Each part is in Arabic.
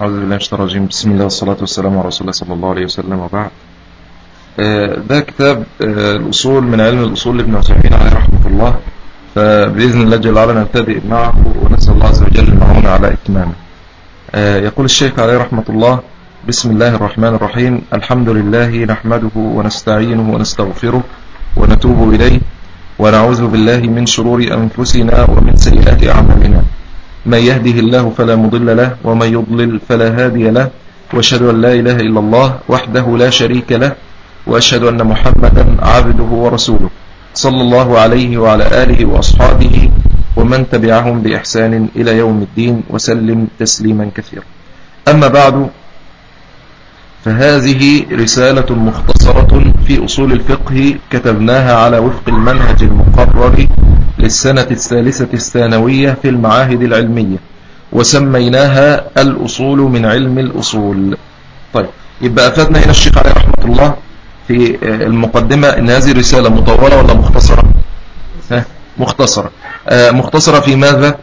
أعوذ بالله من الشيطان الرجيم. بسم الله والصلاة والسلام على رسول الله صلى الله عليه وسلم وبعد. ده كتاب الأصول من علم الأصول لابن عثيمين عليه رحمة الله. فبإذن الله جل وعلا نبتدئ معه ونسأل الله عز وجل المعونة على إتمامه. يقول الشيخ عليه رحمة الله بسم الله الرحمن الرحيم. الحمد لله نحمده ونستعينه ونستغفره ونتوب إليه ونعوذ بالله من شرور أنفسنا ومن سيئات أعمالنا. من يهده الله فلا مضل له ومن يضلل فلا هادي له وأشهد أن لا إله إلا الله وحده لا شريك له وأشهد أن محمدا عبده ورسوله. صلى الله عليه وعلى آله وأصحابه ومن تبعهم بإحسان إلى يوم الدين وسلم تسليما كثيرا. أما بعد فهذه رسالة مختصرة في أصول الفقه كتبناها على وفق المنهج المقرر للسنة الثالثة الثانوية في المعاهد العلمية وسميناها الأصول من علم الأصول. طيب يبقى أفادنا هنا الشيخ عليه رحمة الله في المقدمة أن هذه الرسالة مطولة ولا مختصرة؟ ها؟ مختصرة. آه مختصرة في ماذا؟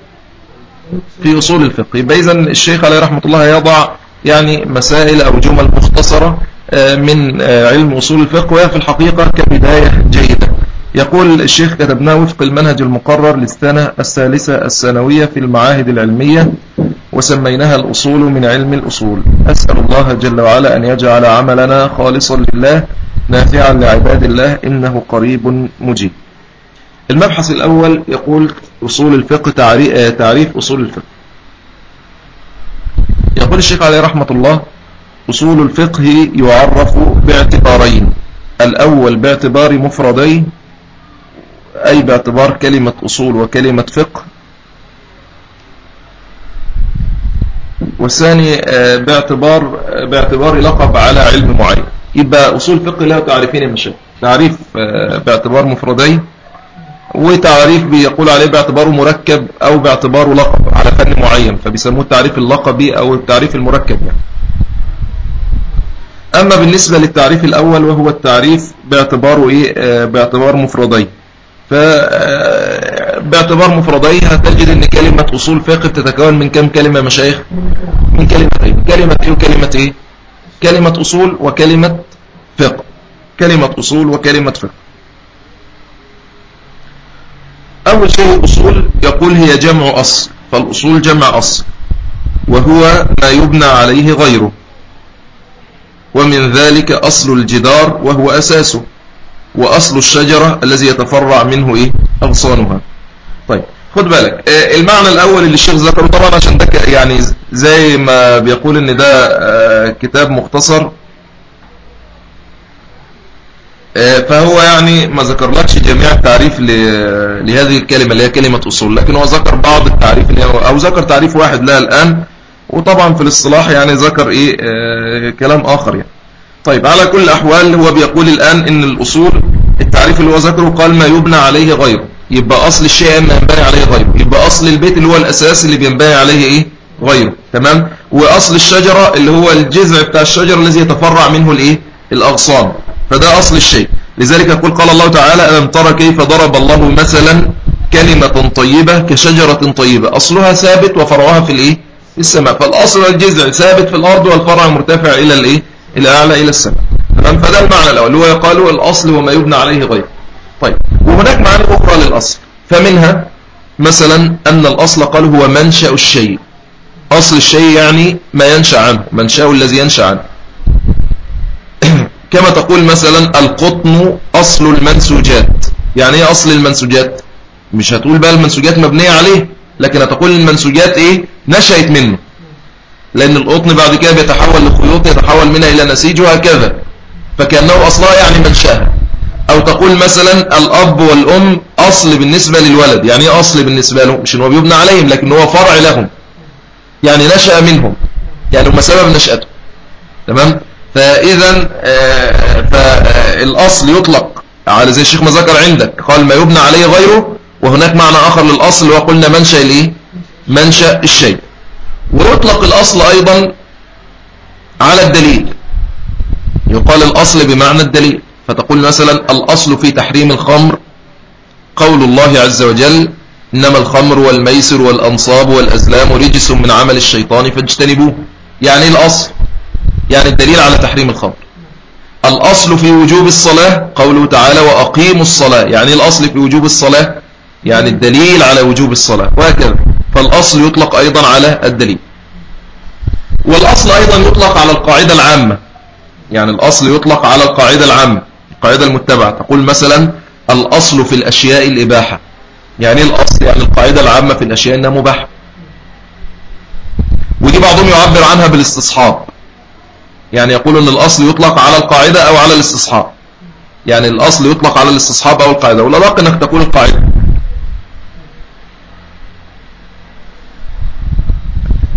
في أصول الفقه. يبقى إذن الشيخ عليه رحمة الله يضع يعني مسائل أو جمل مختصرة آه من آه علم أصول الفقه وهي في الحقيقة كبداية جيدة. يقول الشيخ كتبناه وفق المنهج المقرر للسنة الثالثة الثانوية في المعاهد العلمية وسميناها الأصول من علم الأصول. أسأل الله جل وعلا أن يجعل عملنا خالصا لله نافعا لعباد الله إنه قريب مجيب. المبحث الأول يقول أصول الفقه تعريف أصول الفقه. يقول الشيخ عليه رحمة الله أصول الفقه يعرف باعتبارين. الأول باعتبار مفردين أي باعتبار كلمة أصول وكلمة فقه. والثاني باعتبار باعتبار لقب على علم معين. يبقى أصول فقه له تعريفين يا تعريف باعتبار مفردين وتعريف بيقول عليه باعتباره مركب أو باعتباره لقب على فن معين فبيسموه التعريف اللقبي أو التعريف المركب يعني. أما بالنسبة للتعريف الأول وهو التعريف باعتباره إيه؟ باعتبار مفردين فباعتبار مفردين هتجد إن كلمة أصول فقه بتتكون من كم كلمة مشايخ؟ من كلمتين كلمة إيه وكلمة إيه؟ كلمة أصول وكلمة فقه. كلمة أصول وكلمة فقه. أول شيء الأصول يقول هي جمع اصل فالأصول جمع اصل وهو ما يبنى عليه غيره ومن ذلك أصل الجدار وهو أساسه وأصل الشجرة الذي يتفرع منه إيه؟ أغصانها. طيب خد بالك المعنى الأول اللي الشيخ ذكره طبعا عشان ده يعني زي ما بيقول إن ده كتاب مختصر فهو يعني ما ذكرلكش جميع التعريف لهذه الكلمة اللي هي كلمة أصول لكن هو ذكر بعض التعريف اللي هو أو ذكر تعريف واحد لها الآن وطبعا في الاصطلاح يعني ذكر إيه كلام آخر يعني. طيب على كل الأحوال هو بيقول الآن إن الأصول التعريف اللي هو ذكره قال ما يبنى عليه غيره يبقى أصل الشيء ما ينبني عليه غيره يبقى أصل البيت اللي هو الأساس اللي بينبني عليه إيه؟ غيره تمام؟ وأصل الشجرة اللي هو الجذع بتاع الشجرة الذي يتفرع منه الإيه؟ الأغصان. فده أصل الشيء. لذلك يقول قال الله تعالى ألم ترى كيف ضرب الله مثلا كلمة طيبة كشجرة طيبة؟ أصلها ثابت وفرعها في الإيه؟ السماء. فالأصل الجذع ثابت في الأرض والفرع مرتفع إلى الإيه؟ الأعلى إلى السماء. تمام؟ فده المعنى الأول. هو يقال الأصل وما يبنى عليه غيره. طيب. وهناك معاني أخرى للأصل. فمنها مثلا أن الأصل قال هو منشأ الشيء. أصل الشيء يعني ما ينشأ عنه. منشأه الذي ينشأ عنه. كما تقول مثلا القطن أصل المنسوجات. يعني إيه أصل المنسوجات؟ مش هتقول بقى المنسوجات مبنية عليه لكن هتقول المنسوجات إيه؟ نشأت منه. لأن القطن بعد كده بيتحول لخيوط يتحول منها إلى نسيج وهكذا. فكأنه أصلها يعني منشأها. أو تقول مثلا الأب والأم أصل بالنسبة للولد. يعني إيه أصل بالنسبة له؟ مش إنه بيبنى عليهم لكن هو فرع لهم. يعني نشأ منهم. يعني هم سبب نشأته. تمام؟ فإذا فالأصل يطلق على زي الشيخ ما ذكر عندك. قال ما يبنى عليه غيره وهناك معنى آخر للأصل وقلنا منشأ الإيه منشأ الشيء. ويطلق الأصل أيضا على الدليل. يقال الأصل بمعنى الدليل. فتقول مثلا الأصل في تحريم الخمر قول الله عز وجل إنما الخمر والميسر والأنصاب والأزلام رجس من عمل الشيطان فاجتنبوه. يعني الأصل. يعني الدليل على تحريم الخمر. الأصل في وجوب الصلاة قوله تعالى وأقيموا الصلاة. يعني إيه الأصل في وجوب الصلاة؟ يعني الدليل على وجوب الصلاة. وهكذا. فالأصل يطلق أيضا على الدليل. والأصل أيضا يطلق على القاعدة العامة. يعني الأصل يطلق على القاعدة العامة القاعدة المتبعة. تقول مثلا الأصل في الأشياء الإباحة. يعني الأصل؟ يعني القاعدة العامة في الأشياء إنها مباحة. ودي بعضهم يعبر عنها بالاستصحاب. يعني يقول أن الأصل يطلق على القاعدة أو على الاستصحاب. يعني الأصل يطلق على الاستصحاب أو القاعدة. والأدق أنك تقول القاعدة.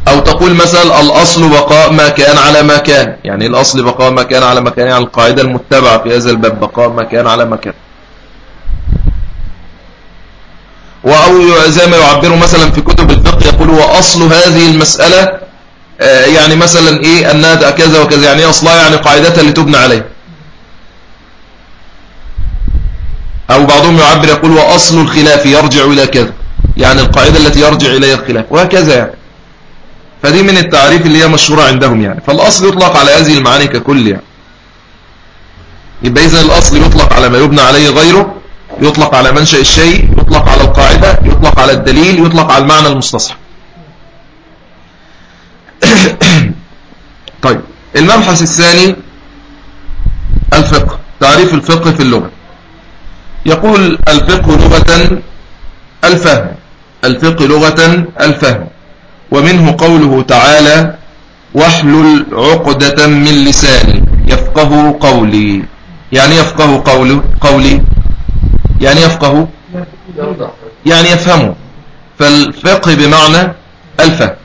أو تقول مثلا الأصل بقاء ما كان على ما كان. يعني الأصل بقاء ما كان على ما كان. يعني القاعدة المتبعة في هذا الباب بقاء ما كان على ما كان. أو زي ما يعبروا مثلا في كتب الفقه يقول هو أصل هذه المسألة يعني مثلا إيه أنها كذا وكذا يعني إيه أصلها يعني قاعدتها اللي تبنى عليها أو بعضهم يعبر يقول وأصل الخلاف يرجع إلى كذا. يعني القاعدة التي يرجع إليها الخلاف وهكذا يعني. فدي من التعريف اللي هي مشهورة عندهم يعني. فالأصل يطلق على هذه المعاني ككل يعني. يبقى إذن الأصل يطلق على ما يبنى عليه غيره يطلق على منشأ الشيء يطلق على القاعدة يطلق على الدليل يطلق على المعنى المستصحب. طيب المبحث الثاني الفقه تعريف الفقه في اللغة. يقول الفقه لغة الفهم الفقه لغة الفهم ومنه قوله تعالى واحلل عقدة من لساني. يفقه قولي. يعني يفقه قولي, قولي. يعني يفقه؟ يعني يفهمه. فالفقه بمعنى الفهم.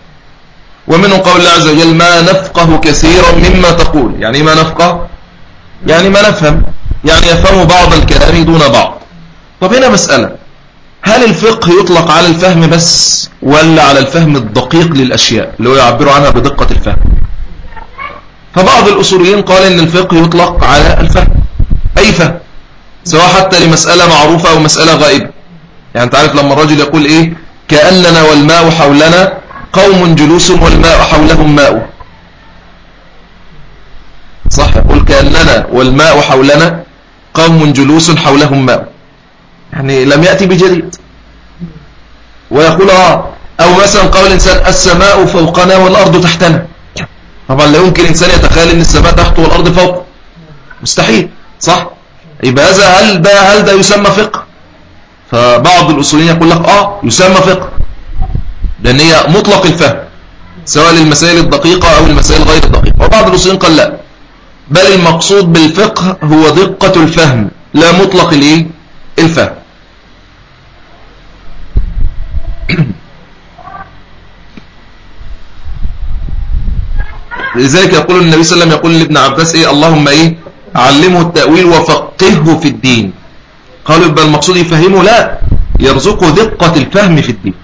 ومنه قول الله عز وجل ما نفقه كثيرا مما تقول. يعني ما نفقه؟ يعني ما نفهم. يعني يفهم بعض الكلام دون بعض. طب هنا مسألة. هل الفقه يطلق على الفهم بس ولا على الفهم الدقيق للأشياء؟ اللي هو يعبروا عنها بدقة الفهم. فبعض الأصوليين قال إن الفقه يطلق على الفهم. أي فهم؟ سواء حتى لمسألة معروفة أو مسألة غائبة. يعني أنت عارف لما الرجل يقول إيه؟ كأننا والماء حولنا قوم جلوس والماء حولهم ماء. صح يقول كأننا والماء حولنا قوم جلوس حولهم ماء. يعني لم يأتي بجديد. ويقول آه أو مثلا قول الإنسان السماء فوقنا والأرض تحتنا. طبعا لا يمكن إنسان يتخيل أن السماء تحته والأرض فوق. مستحيل صح؟ يبقى هذا هل ده هل ده يسمى فقه؟ فبعض الأصوليين يقول لك آه يسمى فقه. لأن هي مطلق الفهم سواء للمسائل الدقيقة أو المسائل غير الدقيقة. وبعض الأصوليين قال لا بل المقصود بالفقه هو دقة الفهم لا مطلق الايه الفهم لذلك يقول النبي صلى الله عليه وسلم يقول لابن عباس إيه اللهم إيه علمه التأويل وفقهه في الدين. قالوا يبقى المقصود يفهمه لا يرزقه دقة الفهم في الدين.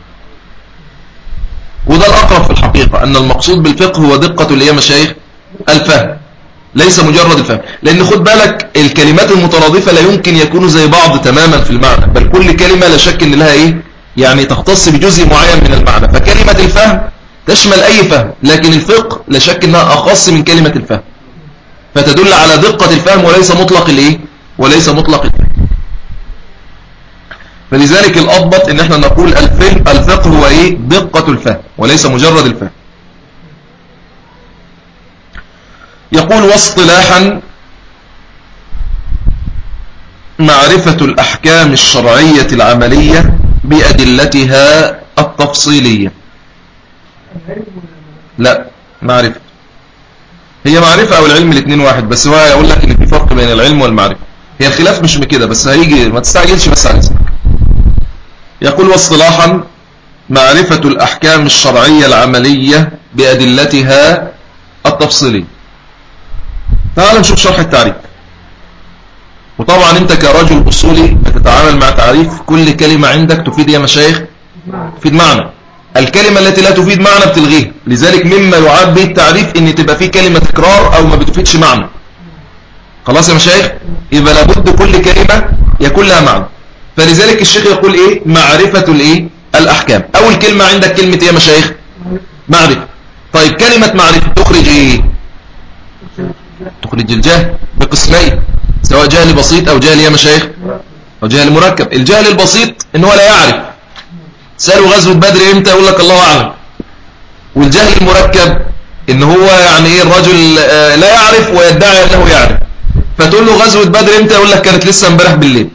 وده الأقرب في الحقيقة أن المقصود بالفقه هو دقة اللي هي مشايخ الفهم. ليس مجرد الفهم. لأن خد بالك الكلمات المترادفة لا يمكن يكونوا زي بعض تماما في المعنى بل كل كلمة لا شك أن لها إيه؟ يعني تختص بجزء معين من المعنى. فكلمة الفهم تشمل أي فهم لكن الفقه لا شك أنها أخص من كلمة الفهم. فتدل على دقة الفهم وليس مطلق الإيه؟ وليس مطلق الفهم. فلذلك الأضبط إن إحنا نقول الفهم الفقه هو إيه؟ دقة الفهم وليس مجرد الفهم. يقول واصطلاحا معرفة الأحكام الشرعية العملية بأدلتها التفصيلية. لا معرفة. هي معرفة أو العلم الاثنين واحد بس هو يقول لك إن في فرق بين العلم والمعرفة. هي الخلاف مش بكده بس هيجي ما تستعجلش بس على اسمك. يقول واصطلاحا معرفة الأحكام الشرعية العملية بأدلتها التفصيلية تعال نشوف شرح التعريف. وطبعا أنت كرجل أصولي بتتعامل مع تعريف كل كلمة عندك تفيد يا مشايخ؟ تفيد معنى. الكلمة التي لا تفيد معنى بتلغيها. لذلك مما يعاد به التعريف إن تبقى فيه كلمة تكرار أو ما بتفيدش معنى. خلاص يا مشايخ؟ يبقى لابد كل كلمة يكون لها معنى. فلذلك الشيخ يقول إيه؟ معرفة الإيه؟ الأحكام. أول كلمة عندك كلمة إيه يا مشايخ؟ معرفة. طيب كلمة معرفة تخرج إيه؟ تخرج الجهل بقسمين سواء جهل بسيط أو جهل يا مشايخ أو جهل مركب. الجهل البسيط إن هو لا يعرف. سألوا غزوة بدر إمتى؟ يقول لك الله أعلم. والجهل المركب إن هو يعني إيه؟ الرجل آه، لا يعرف ويدعي أنه يعرف. فتقول له غزوة بدر إمتى؟ يقول لك كانت لسه امبارح بالليل.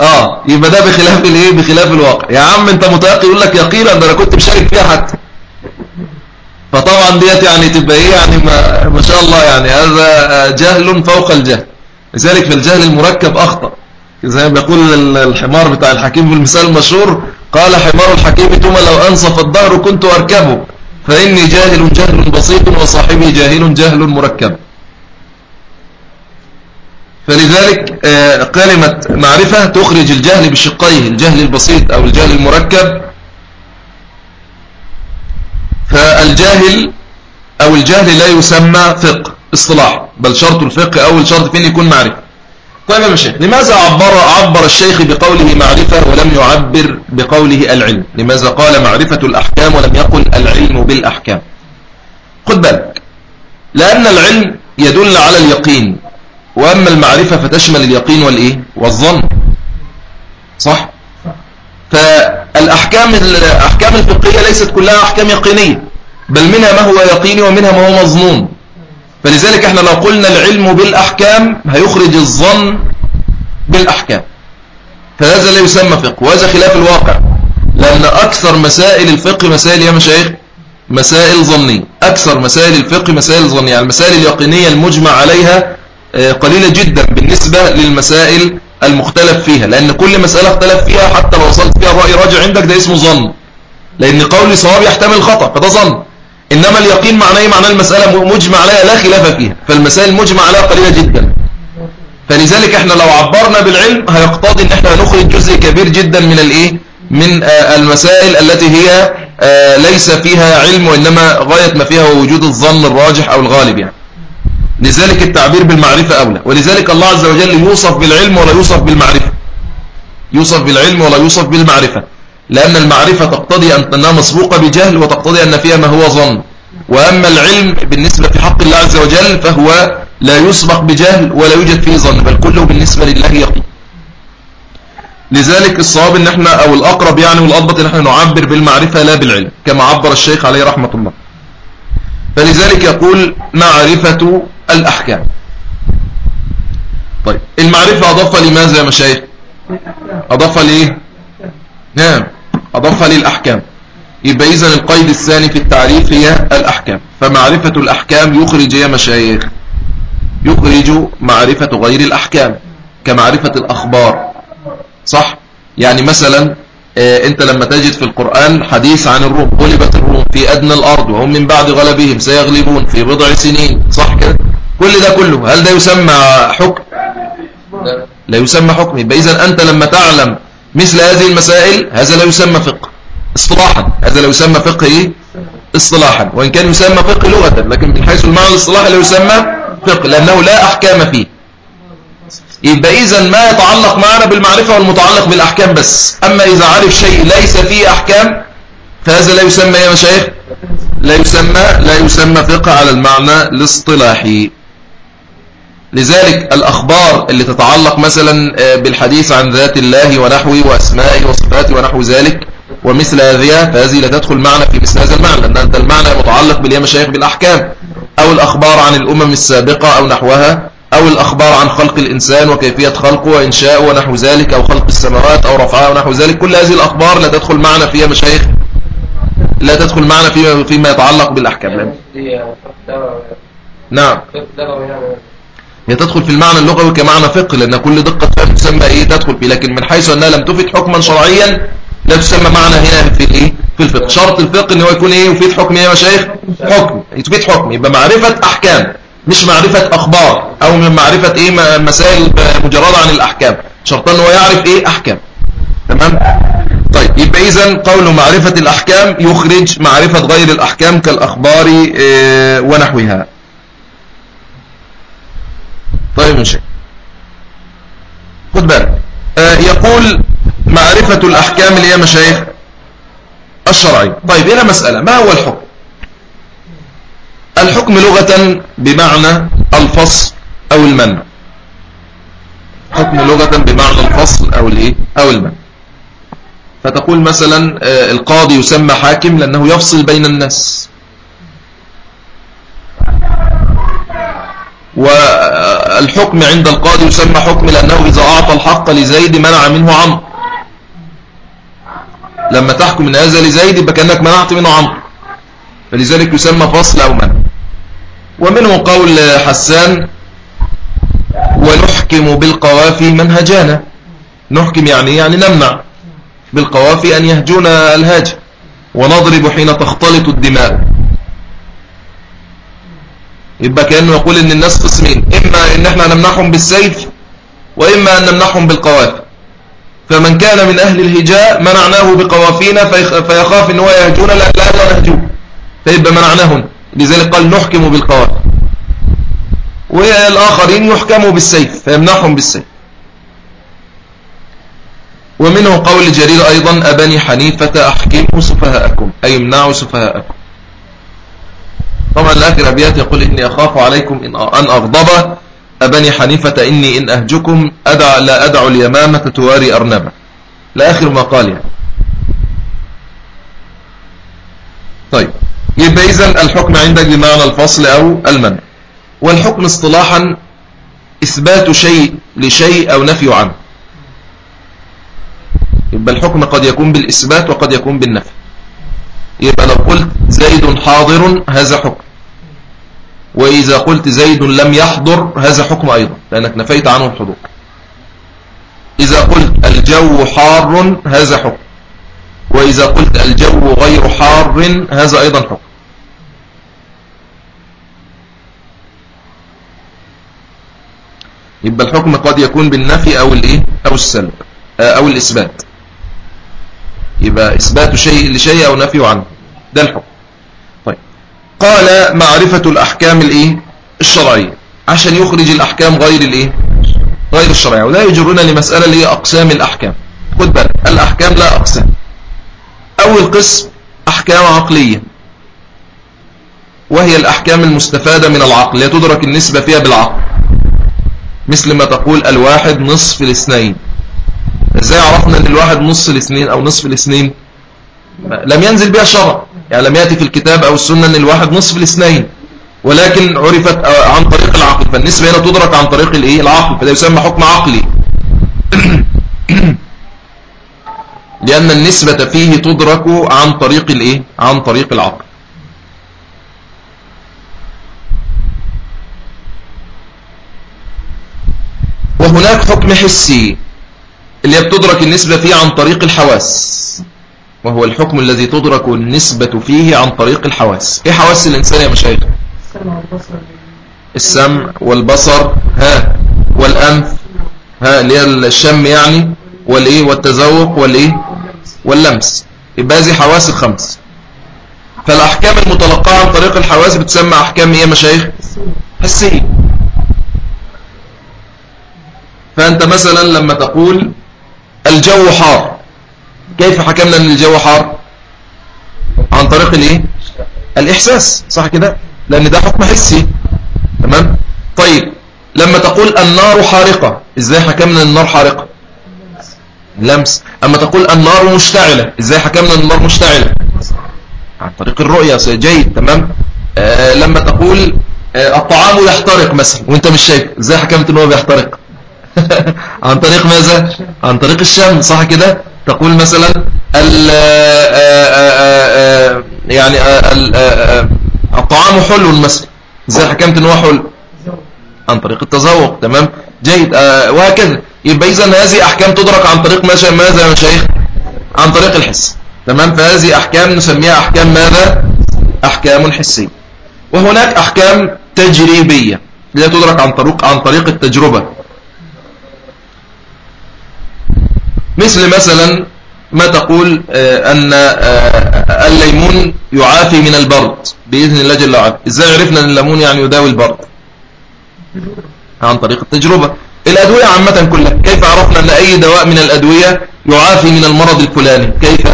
آه يبقى ده بخلاف الإيه؟ بخلاف الواقع. يا عم أنت متيقن يقول لك يقينا ده أنا كنت مشارك فيها حتى. فطبعا ديت يعني تبقى إيه؟ يعني ما, ما شاء الله يعني. هذا جهل فوق الجهل. لذلك في الجهل المركب أخطأ. زي ما بيقول الحمار بتاع الحكيم في المثال المشهور قال حمار الحكيم ثم لو أنصف الظهر كنت أركبه. فإني جاهل جهل بسيط وصاحبي جاهل جهل مركب. فلذلك آه، كلمة معرفة تخرج الجهل بشقيه الجهل البسيط أو الجهل المركب. فالجاهل أو الجهل لا يسمى فقه اصطلاح بل شرط الفقه أول شرط فين يكون معرفة. طيب يا شيخ لماذا عبر, عبر الشيخ بقوله معرفة ولم يعبر بقوله العلم؟ لماذا قال معرفة الأحكام ولم يقل العلم بالأحكام؟ خد بالك لأن العلم يدل على اليقين. وأما المعرفة فتشمل اليقين والإيه؟ والظن. صح؟ فالأحكام الأحكام الفقهية ليست كلها أحكام يقينية بل منها ما هو يقيني ومنها ما هو مظنون. فلذلك إحنا لو قلنا العلم بالأحكام هيخرج الظن بالأحكام. فهذا لا يسمى فقه وهذا خلاف الواقع لأن أكثر مسائل الفقه مسائل يا مشايخ؟ مسائل ظنية. أكثر مسائل الفقه مسائل ظنية. يعني المسائل اليقينية المجمع عليها قليلة جدا بالنسبة للمسائل المختلف فيها لأن كل مسألة اختلف فيها حتى لو وصلت فيها الرأي راجع عندك ده اسمه ظن. لأن قولي صواب يحتمل الخطأ فده ظن. إنما اليقين معناه إيه؟ معناه المسألة مجمع عليها لا خلاف فيها فالمسائل المجمع عليها قليلة جدا. فلذلك إحنا لو عبرنا بالعلم هيقتضي إن إحنا نخرج جزء كبير جدا من الإيه؟ من آه، المسائل التي هي آه، ليس فيها علم وإنما غاية ما فيها وجود الظن الراجح أو الغالب يعني. لذلك التعبير بالمعرفة أولى. ولذلك الله عز وجل يوصف بالعلم ولا يوصف بالمعرفة. يوصف بالعلم ولا يوصف بالمعرفة. لأن المعرفة تقتضي أنها مسبوقة بجهل وتقتضي أن فيها ما هو ظن. وأما العلم بالنسبة في حق الله عز وجل فهو لا يسبق بجهل ولا يوجد فيه ظن بل كله بالنسبة لله يقين. لذلك الصواب إن إحنا أو الأقرب يعني والأضبط إن إحنا نعبر بالمعرفة لا بالعلم كما عبر الشيخ عليه رحمة الله. فلذلك يقول معرفة الأحكام. طيب المعرفة أضاف لماذا يا مشايخ؟ أضاف لإيه؟ نعم أضاف للأحكام. يبقى إذن القيد الثاني في التعريف هي الأحكام. فمعرفة الأحكام يخرج يا مشايخ؟ يخرج معرفة غير الأحكام كمعرفة الأخبار. صح؟ يعني مثلا آه، أنت لما تجد في القرآن حديث عن الروم غلبت الروم في أدنى الأرض وهم من بعد غلبهم سيغلبون في بضع سنين. صح كده؟ كل ده كله هل ده يسمى حكم؟ لا يسمى حكم. يبقى إذا أنت لما تعلم مثل هذه المسائل هذا لا يسمى فقه. اصطلاحا. هذا لا يسمى فقه إيه؟ اصطلاحا. وإن كان يسمى فقه لغة لكن من حيث المعنى الاصطلاحي لا يسمى فقه لأنه لا أحكام فيه. يبقى إذا ما يتعلق معنا بالمعرفة والمتعلق بالأحكام بس. أما إذا عرف شيء ليس فيه أحكام فهذا لا يسمى يا مشايخ لا يسمى لا يسمى فقه على المعنى الاصطلاحي. لذلك الأخبار اللي تتعلق مثلا آه، بالحديث عن ذات الله ونحوه وأسمائه وصفاته ونحو ذلك ومثل هذه فهذه لا تدخل معنا في مثل هذا المعنى لأن أنت المعنى متعلق باليا مشايخ بالأحكام أو الأخبار عن الأمم السابقة أو نحوها أو الأخبار عن خلق الإنسان وكيفية خلقه وإنشاءه ونحو ذلك أو خلق السماوات أو رفعها ونحو ذلك. كل هذه الأخبار لا تدخل معنا فيها مشايخ لا تدخل معنا فيما, فيما يتعلق بالأحكام. نعم. هي تدخل في المعنى اللغوي كمعنى فقه لأن كل دقة تسمى إيه؟ تدخل فيه لكن من حيث أنها لم تفيد حكما شرعيا لا تسمى معنى هنا في الإيه؟ في الفقه. شرط الفقه إن هو يكون إيه؟ يفيد حكم يا مشايخ حكم. يفيد حكم. يبقى معرفة أحكام مش معرفة أخبار أو من معرفة إيه؟ مسائل مجردة عن الأحكام. شرطا هو يعرف إيه؟ أحكام. تمام؟ طيب يبقى إذن قول معرفة الأحكام يخرج معرفة غير الأحكام كالأخبار إيه ونحوها. طيب ماشي خد بالك. آه يقول معرفة الأحكام اللي هي مشايخ الشرعي. طيب هنا مسألة. ما هو الحكم؟ الحكم لغة بمعنى الفصل أو المنع. حكم لغة بمعنى الفصل أو الإيه؟ أو المنع. فتقول مثلا آه، القاضي يسمى حاكم لأنه يفصل بين الناس. والحكم عند القاضي يسمى حكم لأنه إذا أعطى الحق لزيد منع منه عمرو. لما تحكم من هذا لزيد يبقى كأنك منعت منه عمرو. فلذلك يسمى فصل أو منع. ومنه قول حسان ونحكم بالقوافي منهجانا. نحكم يعني يعني نمنع بالقوافي أن يهجون الهاج ونضرب حين تختلط الدماء. يبقى كأنه يقول إن الناس قسمين إما إن إحنا نمنحهم بالسيف وإما أن نمنحهم بالقوافي. فمن كان من أهل الهجاء منعناه بقوافينا فيخاف إن هو يهجون لا لا نهجوه فيبقى منعناهم. لذلك قال نحكم بالقوافي. والآخرين يحكموا بالسيف فيمنحهم بالسيف. ومنه قول جرير أيضا أبني حنيفة أحكموا سفهاءكم أي امنعوا سفهاءكم. طبعا الآخر أبيات يقول إني أخاف عليكم إن أن أغضب. أبني حنيفة إني إن أهجكم أدع لا أدع اليمامة تواري أرنبا لآخر ما قال يعني. طيب. يبقى إذن الحكم عندك بمعنى الفصل أو المنع. والحكم اصطلاحا إثبات شيء لشيء أو نفي عنه. يبقى الحكم قد يكون بالإثبات وقد يكون بالنفي. يبقى لو قلت زيد حاضر هذا حكم. وإذا قلت زيد لم يحضر هذا حكم أيضا لأنك نفيت عنه الحضور. إذا قلت الجو حار هذا حكم. وإذا قلت الجو غير حار هذا أيضا حكم. يبقى الحكم قد يكون بالنفي أو الإيه؟ أو السلب آه، أو الإثبات. يبقى إثبات شيء لشيء أو نفي عنه. ده الحكم. قال معرفة الأحكام الإيه؟ الشرعية. عشان يخرج الأحكام غير الإيه؟ غير الشرعية. ولا يجرنا لمسألة اللي هي أقسام الأحكام. خد بالك الأحكام لا أقسام. أول قسم أحكام عقلية. وهي الأحكام المستفادة من العقل لا تدرك النسبة فيها بالعقل. مثل ما تقول الواحد نصف الاثنين. إزاي عرفنا إن الواحد نصف الاثنين أو نصف الاثنين؟ لم ينزل بها شرع. يعني لم يأتي في الكتاب أو السنة إن الواحد نصف الاثنين. ولكن عرفت عن طريق العقل. فالنسبة هنا تدرك عن طريق الإيه؟ العقل. فده يسمى حكم عقلي. لأن النسبة فيه تدرك عن طريق الإيه؟ عن طريق العقل. وهناك حكم حسي اللي بتدرك النسبة فيه عن طريق الحواس. وهو الحكم الذي تدرك النسبة فيه عن طريق الحواس. إيه حواس الإنسان يا مشايخ؟ السمع والبصر. ها والأنف. ها اللي هي الشم يعني والإيه والتذوق والإيه واللمس. يبقى هذه حواس الخمس. فالأحكام المتلقاة عن طريق الحواس بتسمى أحكام إيه يا مشايخ؟ حسيه فأنت مثلا لما تقول الجو حار. كيف حكمنا إن الجو حار؟ عن طريق الايه الإحساس صح كده؟ لأن ده حكم حسي تمام؟ طيب لما تقول النار حارقة إزاي حكمنا النار حارقة؟ لمس. أما تقول النار مشتعلة إزاي حكمنا النار مشتعلة؟ عن طريق الرؤية جيد تمام؟ آه لما تقول آه الطعام يحترق مثلا وأنت مش شايف إزاي حكمت إن هو بيحترق؟ عن طريق ماذا؟ عن طريق الشم صح كده؟ تقول مثلا ال آه، آه، آه، يعني الطعام حلو مثلا إزاي حكمت ان هو حلو. عن طريق التذوق تمام؟ جيد. وهكذا. يبقى إذا هذه أحكام تدرك عن طريق ماذا يا مشايخ عن طريق الحس. تمام؟ فهذه أحكام نسميها أحكام ماذا؟ أحكام حسيه وهناك أحكام تجريبية. اللي تدرك عن طريق عن طريق التجربة. مثل مثلا ما تقول آه، أن آه، الليمون يعافي من البرد بإذن الله جل وعلا. إزاي عرفنا أن الليمون يعني يداوي البرد؟ عن طريق التجربة. الأدوية عامة كلها كيف عرفنا أن أي دواء من الأدوية يعافي من المرض الفلاني؟ كيف؟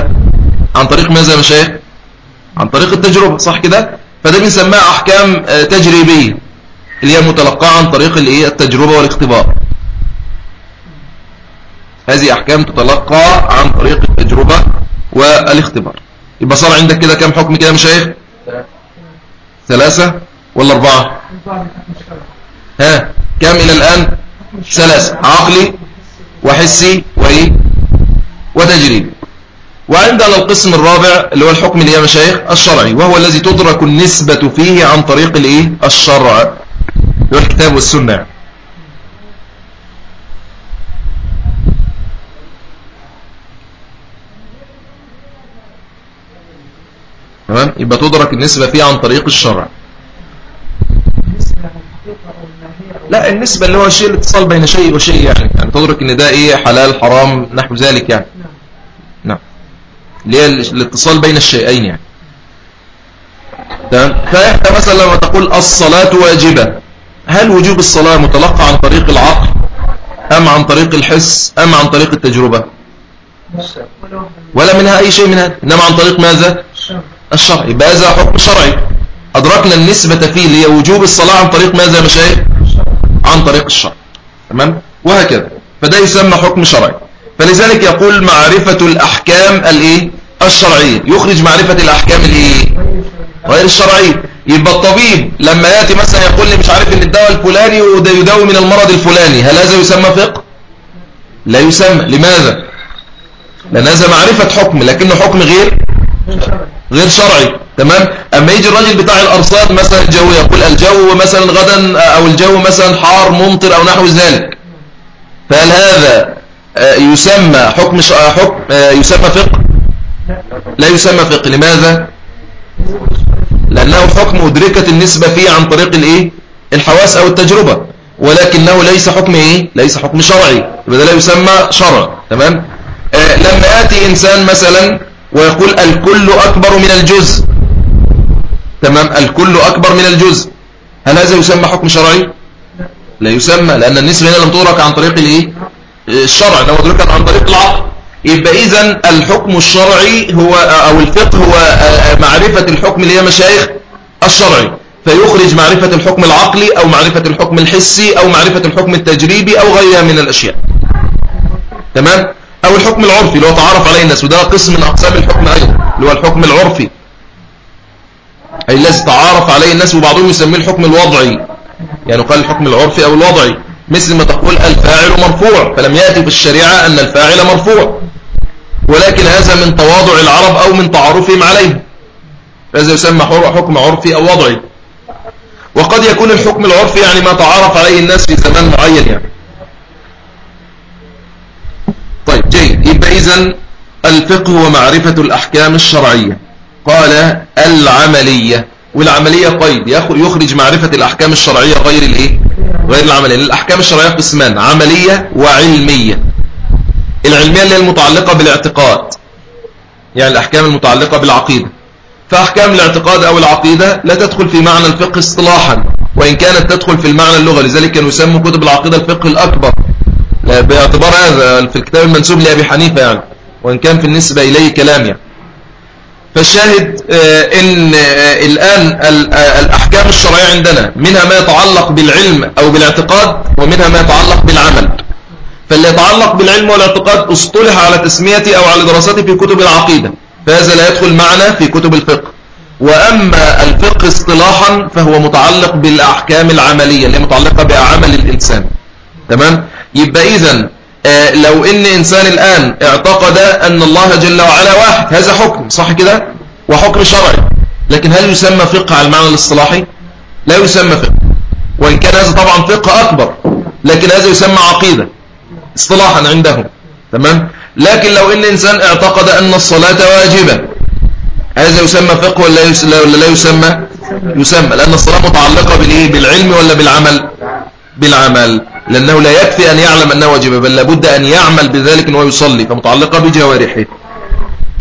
عن طريق ماذا يا مشايخ عن طريق التجربة صح كده؟ فده بنسميها أحكام آه، تجريبية اللي هي متلقاة عن طريق التجربة والاختبار. هذه أحكام تتلقى عن طريق التجربة والاختبار. يبقى صار عندك كده كم حكم كده مشايخ؟ ثلاثة ولا أربعة؟ ها كم إلى الآن؟ ثلاثة. عقلي وحسي وإيه؟ وتجريبي. وعندنا القسم الرابع اللي هو الحكم اللي هي مشايخ الشرعي وهو الذي تدرك النسبة فيه عن طريق الإيه؟ الشرع اللي هو الكتاب والسنة. تمام؟ يبقى تدرك النسبة فيه عن طريق الشرع. لا النسبة اللي هو الشيء الاتصال بين شيء وشيء يعني. يعني تدرك إن ده إيه حلال حرام نحو ذلك يعني. نعم. اللي هي الاتصال بين الشيئين يعني. تمام؟ فانت مثلا لما تقول الصلاة واجبة هل وجوب الصلاة متلقى عن طريق العقل أم عن طريق الحس أم عن طريق التجربة؟ ولا منها أي شيء من هذا إنما عن طريق ماذا؟ الشرع يبقى هذا حكم شرعي. أدركنا النسبة فيه اللي هي وجوب الصلاة عن طريق ماذا يا مشايخ عن طريق الشرع. تمام؟ وهكذا. فده يسمى حكم شرعي. فلذلك يقول معرفة الأحكام الإيه؟ الشرعية. يخرج معرفة الأحكام الإيه؟ غير الشرعية. يبقى الطبيب لما يأتي مثلا يقول لي مش عارف إن الدواء الفلاني وده يداوي من المرض الفلاني. هل هذا يسمى فقه؟ لا يسمى. لماذا؟ لأن هذا معرفة حكم. لكنه حكم غير غير شرعي تمام؟ أما يجي الراجل بتاع الأرصاد مثلا الجو يقول الجو مثلا غدا أو الجو مثلا حار ممطر أو نحو ذلك. فهل هذا آه، يسمى حكم آه، حكم آه، يسمى فقه؟ لا يسمى فقه. لماذا؟ لأنه حكم أدركت النسبة فيه عن طريق الإيه؟ الحواس أو التجربة. ولكنه ليس حكم إيه؟ ليس حكم شرعي. يبقى ده لا يسمى شرع تمام؟ لما يأتي إنسان مثلا ويقول الكل أكبر من الجزء. تمام؟ الكل أكبر من الجزء. هل هذا يسمى حكم شرعي؟ لا يسمى لأن النسبة هنا لم تدرك عن طريق الإيه؟ الشرع انما ادركت عن طريق العقل. يبقى اذا الحكم الشرعي هو أو الفقه هو معرفة الحكم اللي هي مشايخ الشرعي. فيخرج معرفة الحكم العقلي أو معرفة الحكم الحسي أو معرفة الحكم التجريبي أو غيرها من الأشياء. تمام؟ أو الحكم العرفي اللي هو تعرف عليه الناس وده قسم من أقسام الحكم أيضا اللي هو الحكم العرفي. أي الذي تعارف عليه الناس وبعضهم يسميه الحكم الوضعي. يعني قال الحكم العرفي أو الوضعي. مثل ما تقول الفاعل مرفوع فلم يأتي في الشريعة أن الفاعل مرفوع. ولكن هذا من تواضع العرب أو من تعارفهم عليه. فهذا يسمى حكم عرفي أو وضعي. وقد يكون الحكم العرفي يعني ما تعارف عليه الناس في زمان معين يعني طيب إذن الفقه هو معرفة الأحكام الشرعية. قال العملية. والعملية قيد. يخرج معرفة الأحكام الشرعية غير الإيه؟ غير العملية. الأحكام الشرعية قسمان. عملية وعلمية. العلمية اللي هي المتعلقة بالاعتقاد. يعني الأحكام المتعلقة بالعقيدة. فأحكام الاعتقاد أو العقيدة لا تدخل في معنى الفقه اصطلاحا. وإن كانت تدخل في المعنى اللغة. لذلك كانوا يسموا كتب العقيدة الفقه الأكبر. باعتبار هذا في الكتاب المنسوب لأبي حنيفة يعني وإن كان في النسبة إليه كلام يعني. فالشاهد آه، إن آه، الآن آه، الأحكام الشرعية عندنا منها ما يتعلق بالعلم أو بالاعتقاد ومنها ما يتعلق بالعمل. فاللي يتعلق بالعلم والاعتقاد اصطلح على تسميته أو على دراسته في كتب العقيدة فهذا لا يدخل معنا في كتب الفقه. وأما الفقه اصطلاحا فهو متعلق بالأحكام العملية اللي متعلقة بعمل الإنسان. تمام؟ يبقى إذا آه، لو إن إنسان الآن اعتقد أن الله جل وعلا واحد هذا حكم صح كده؟ وحكم شرعي. لكن هل يسمى فقه على المعنى الاصطلاحي؟ لا يسمى فقه. وإن كان هذا طبعا فقه أكبر لكن هذا يسمى عقيدة اصطلاحا عندهم. تمام؟ لكن لو إن إنسان اعتقد أن الصلاة واجبة هذا يسمى فقه ولا لا يسمى؟ يسمى. لأن الصلاة متعلقة بالإيه؟ بالعلم ولا بالعمل؟ بالعمل. لأنه لا يكفي أن يعلم أنه واجب بل لابد أن يعمل بذلك أنه يصلي فمتعلقة بجوارحه.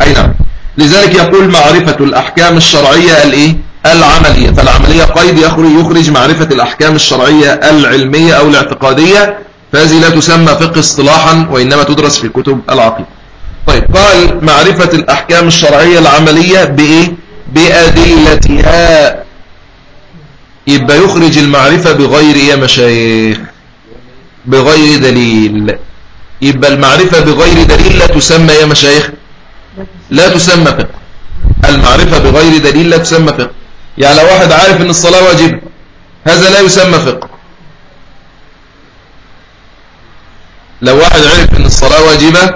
أي نعم. لذلك يقول معرفة الأحكام الشرعية الإيه؟ العملية. فالعملية قيد يخرج, يخرج معرفة الأحكام الشرعية العلمية أو الاعتقادية فهذه لا تسمى فقه اصطلاحا وإنما تدرس في كتب العقيدة. طيب قال معرفة الأحكام الشرعية العملية بإيه؟ بأدلتها. يبقى يخرج المعرفة بغير يا مشايخ؟ بغير دليل. يبقى المعرفة بغير دليل لا تسمى يا مشايخ. لا تسمى فقه. المعرفة بغير دليل لا تسمى فقه. يعني لو واحد عارف إن الصلاة واجبة هذا لا يسمى فقه. لو واحد عرف إن الصلاة واجبة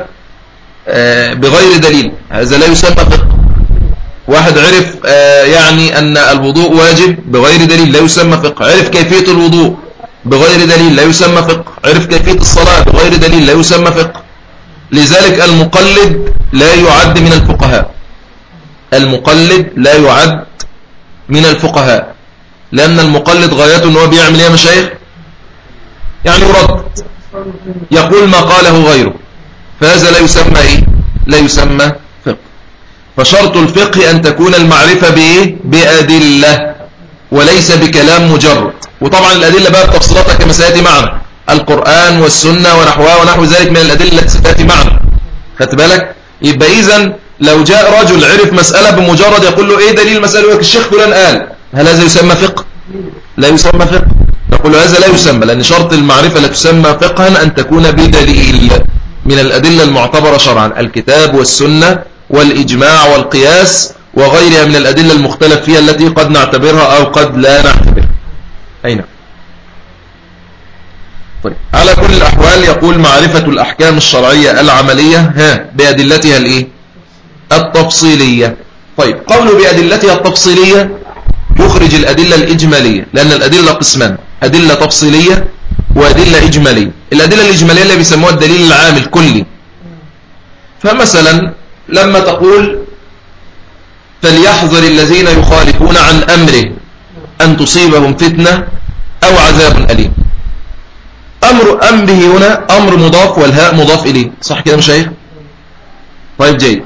آه، بغير دليل هذا لا يسمى فقه. واحد عرف آه، يعني أن الوضوء واجب بغير دليل لا يسمى فقه. عرف كيفية الوضوء. بغير دليل لا يسمى فقه. عرف كيفية الصلاة بغير دليل لا يسمى فقه. لذلك المقلد لا يعد من الفقهاء. المقلد لا يعد من الفقهاء. لأن المقلد غايته أنه بيعمل يا مشايخ؟ يعني يرد يقول ما قاله غيره. فهذا لا يسمى إيه؟ لا يسمى فقه. فشرط الفقه أن تكون المعرفة بإيه؟ بأدلة. وليس بكلام مجرد. وطبعا الأدلة بقى بتفصيلاتها كما سيأتي معنا. القرآن والسنة ونحوها ونحو ذلك من الأدلة التي ستأتي معنا. خدت بالك؟ يبقى إذن لو جاء رجل عرف مسألة بمجرد يقول له إيه دليل المسألة يقول الشيخ فلان قال. هل هذا يسمى فقه؟ لا يسمى فقه. نقول هذا لا يسمى لأن شرط المعرفة لا تسمى فقها أن تكون بدليل. من الأدلة المعتبرة شرعا الكتاب والسنة والإجماع والقياس وغيرها من الأدلة المختلف فيها التي قد نعتبرها أو قد لا نعتبرها. أين نعم. طيب. على كل الأحوال يقول معرفة الأحكام الشرعية العملية ها بأدلتها الإيه؟ التفصيلية. طيب قوله بأدلتها التفصيلية يخرج الأدلة الإجمالية لأن الأدلة قسمان أدلة تفصيلية وأدلة إجمالية. الأدلة الإجمالية اللي بيسموها الدليل العام الكلي. فمثلا لما تقول فليحذر الذين يخالفون عن أمره. أن تصيبهم فتنة أو عذاب أليم. أمر أمره هنا أمر مضاف والهاء مضاف إليه. صح كده مشايخ؟ طيب جيد.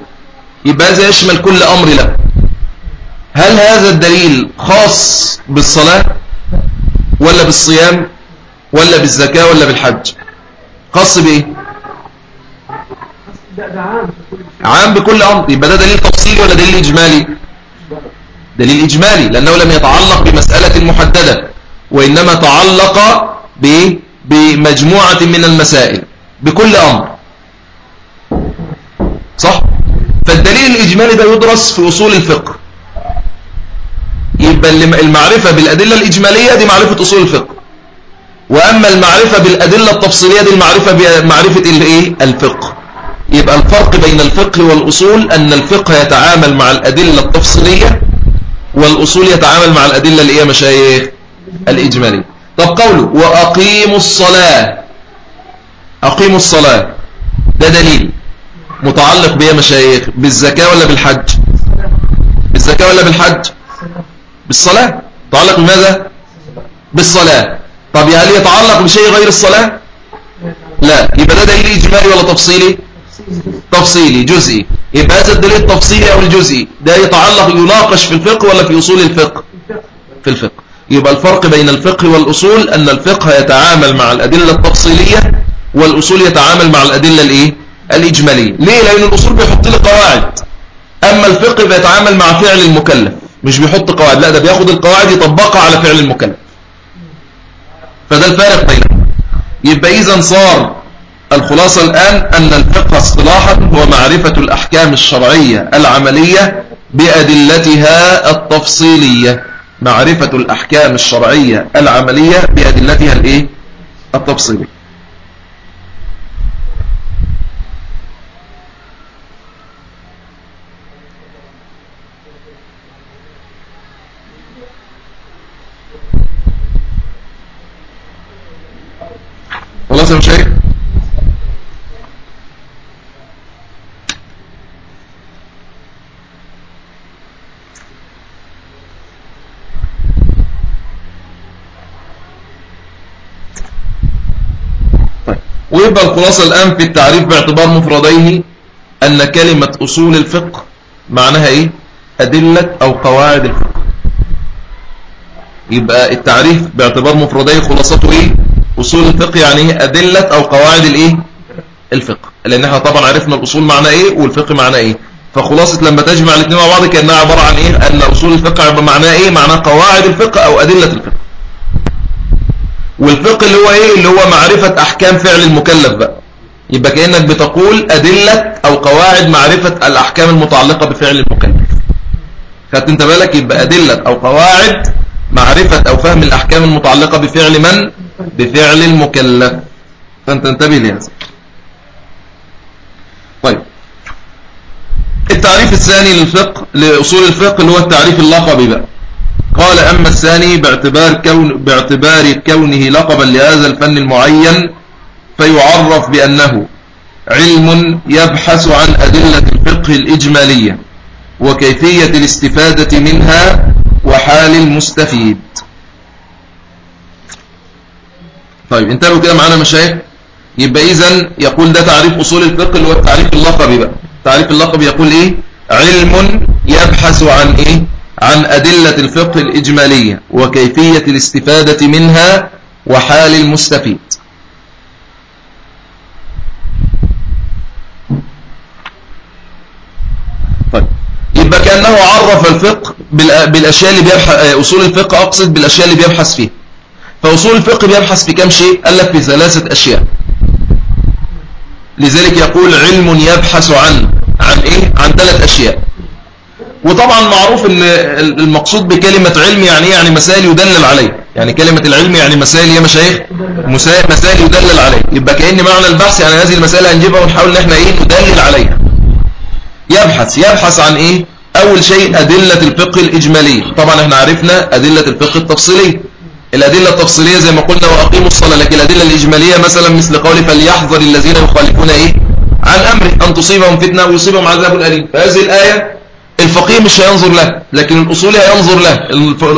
يبقى هذا يشمل كل أمر له. هل هذا الدليل خاص بالصلاة ولا بالصيام ولا بالزكاة ولا بالحج؟ خاص بإيه؟ عام بكل أمر. يبقى ده دليل تفصيلي ولا دليل إجمالي؟ دليل إجمالي لأنه لم يتعلق بمسألة محددة وإنما تعلق بمجموعة من المسائل بكل أمر. صح؟ فالدليل الإجمالي ده يدرس في أصول الفقه. يبقى المعرفة بالأدلة الإجمالية دي معرفة أصول الفقه. وأما المعرفة بالأدلة التفصيلية دي المعرفة بمعرفة الإيه؟ الفقه. يبقى الفرق بين الفقه والأصول أن الفقه يتعامل مع الأدلة التفصيلية والأصول يتعامل مع الأدلة الإيه مشايخ الإجمالية. طب قوله وأقيموا الصلاة. أقيموا الصلاة. ده دليل متعلق بيه مشايخ بالزكاة ولا بالحج؟ بالزكاة ولا بالحج؟ بالصلاة. متعلق بماذا؟ بالصلاة. طب هل يتعلق بشيء غير الصلاة؟ لا. يبقى ده دليل إجمالي ولا تفصيلي؟ تفصيلي جزئي. يبقى هذا الدليل التفصيلي أو الجزئي؟ ده يتعلق يناقش في الفقه ولا في أصول الفقه؟ في الفقه. يبقى الفرق بين الفقه والأصول أن الفقه يتعامل مع الأدلة التفصيلية والأصول يتعامل مع الأدلة الإيه؟ الإجمالية. ليه؟ لأن الأصول بيحط لي قواعد. أما الفقه بيتعامل مع فعل المكلف. مش بيحط قواعد. لا ده بياخد القواعد يطبقها على فعل المكلف. فده الفارق بينهم. يبقى إذا صار الخلاصة الآن أن الفقه اصطلاحا هو معرفة الأحكام الشرعية العملية بأدلتها التفصيلية معرفة الأحكام الشرعية العملية بأدلتها الإيه؟ التفصيلية خلاص يا مشايخ طيب ويبقى الخلاصة الآن في التعريف باعتبار مفرديه أن كلمة أصول الفقه معناها إيه؟ أدلة أو قواعد الفقه. يبقى التعريف باعتبار مفرديه خلاصته إيه؟ أصول الفقه يعني إيه؟ أدلة أو قواعد الإيه؟ الفقه. لأن إحنا طبعا عرفنا الأصول معنى إيه؟ والفقه معنى إيه؟ فخلاصة لما تجمع الاثنين مع بعض كأنها عبارة عن إيه؟ أن أصول الفقه معناه إيه؟ معناه قواعد الفقه أو أدلة الفقه. والفقه اللي هو إيه؟ اللي هو معرفة أحكام فعل المكلف بقى. يبقى كأنك بتقول أدلة أو قواعد معرفة الأحكام المتعلقة بفعل المكلف. خدت أنت بالك؟ يبقى أدلة أو قواعد معرفة أو فهم الأحكام المتعلقة بفعل من؟ بفعل المكلف. فأنت انتبه لهذا طيب. التعريف الثاني للفقه لأصول الفقه اللي هو التعريف اللقبي بقى. قال أما الثاني باعتبار, كون باعتبار كونه لقبا لهذا الفن المعين فيعرف بأنه علم يبحث عن أدلة الفقه الإجمالية وكيفية الاستفادة منها وحال المستفيد. طيب انتبهوا كده معانا مشايخ؟ يبقى إذن يقول ده تعريف أصول الفقه اللي هو التعريف اللقبي بقى. تعريف اللقب يقول إيه؟ علم يبحث عن إيه؟ عن أدلة الفقه الإجمالية وكيفية الاستفادة منها وحال المستفيد. طيب. يبقى كأنه عرف الفقه بالأشياء اللي بيبحث أصول الفقه أقصد بالأشياء اللي بيبحث فيها. فأصول الفقه بيبحث في كم شيء؟ قال لك في ثلاثة أشياء. لذلك يقول علم يبحث عن عن إيه؟ عن ثلاث أشياء. وطبعا معروف إن المقصود بكلمة علم يعني يعني مسائل يدلل عليه يعني كلمة العلم يعني مسائل يا مشايخ؟ مسائل يدلل عليه يبقى كأن معنى البحث يعني هذه المسائل هنجيبها ونحاول إن إحنا إيه؟ ندلل عليها. يبحث. يبحث عن إيه؟ أول شيء أدلة الفقه الاجمالية طبعا إحنا عرفنا أدلة الفقه التفصيلية الأدلة التفصيلية زي ما قلنا وأقيموا الصلاة لكن الأدلة الإجمالية مثلا مثل قول فليحذر الذين يخالفون إيه؟ عن أمره. أن تصيبهم فتنة ويصيبهم عذاب أليم. فهذه الآية الفقيه مش هينظر له لكن الأصول هينظر له.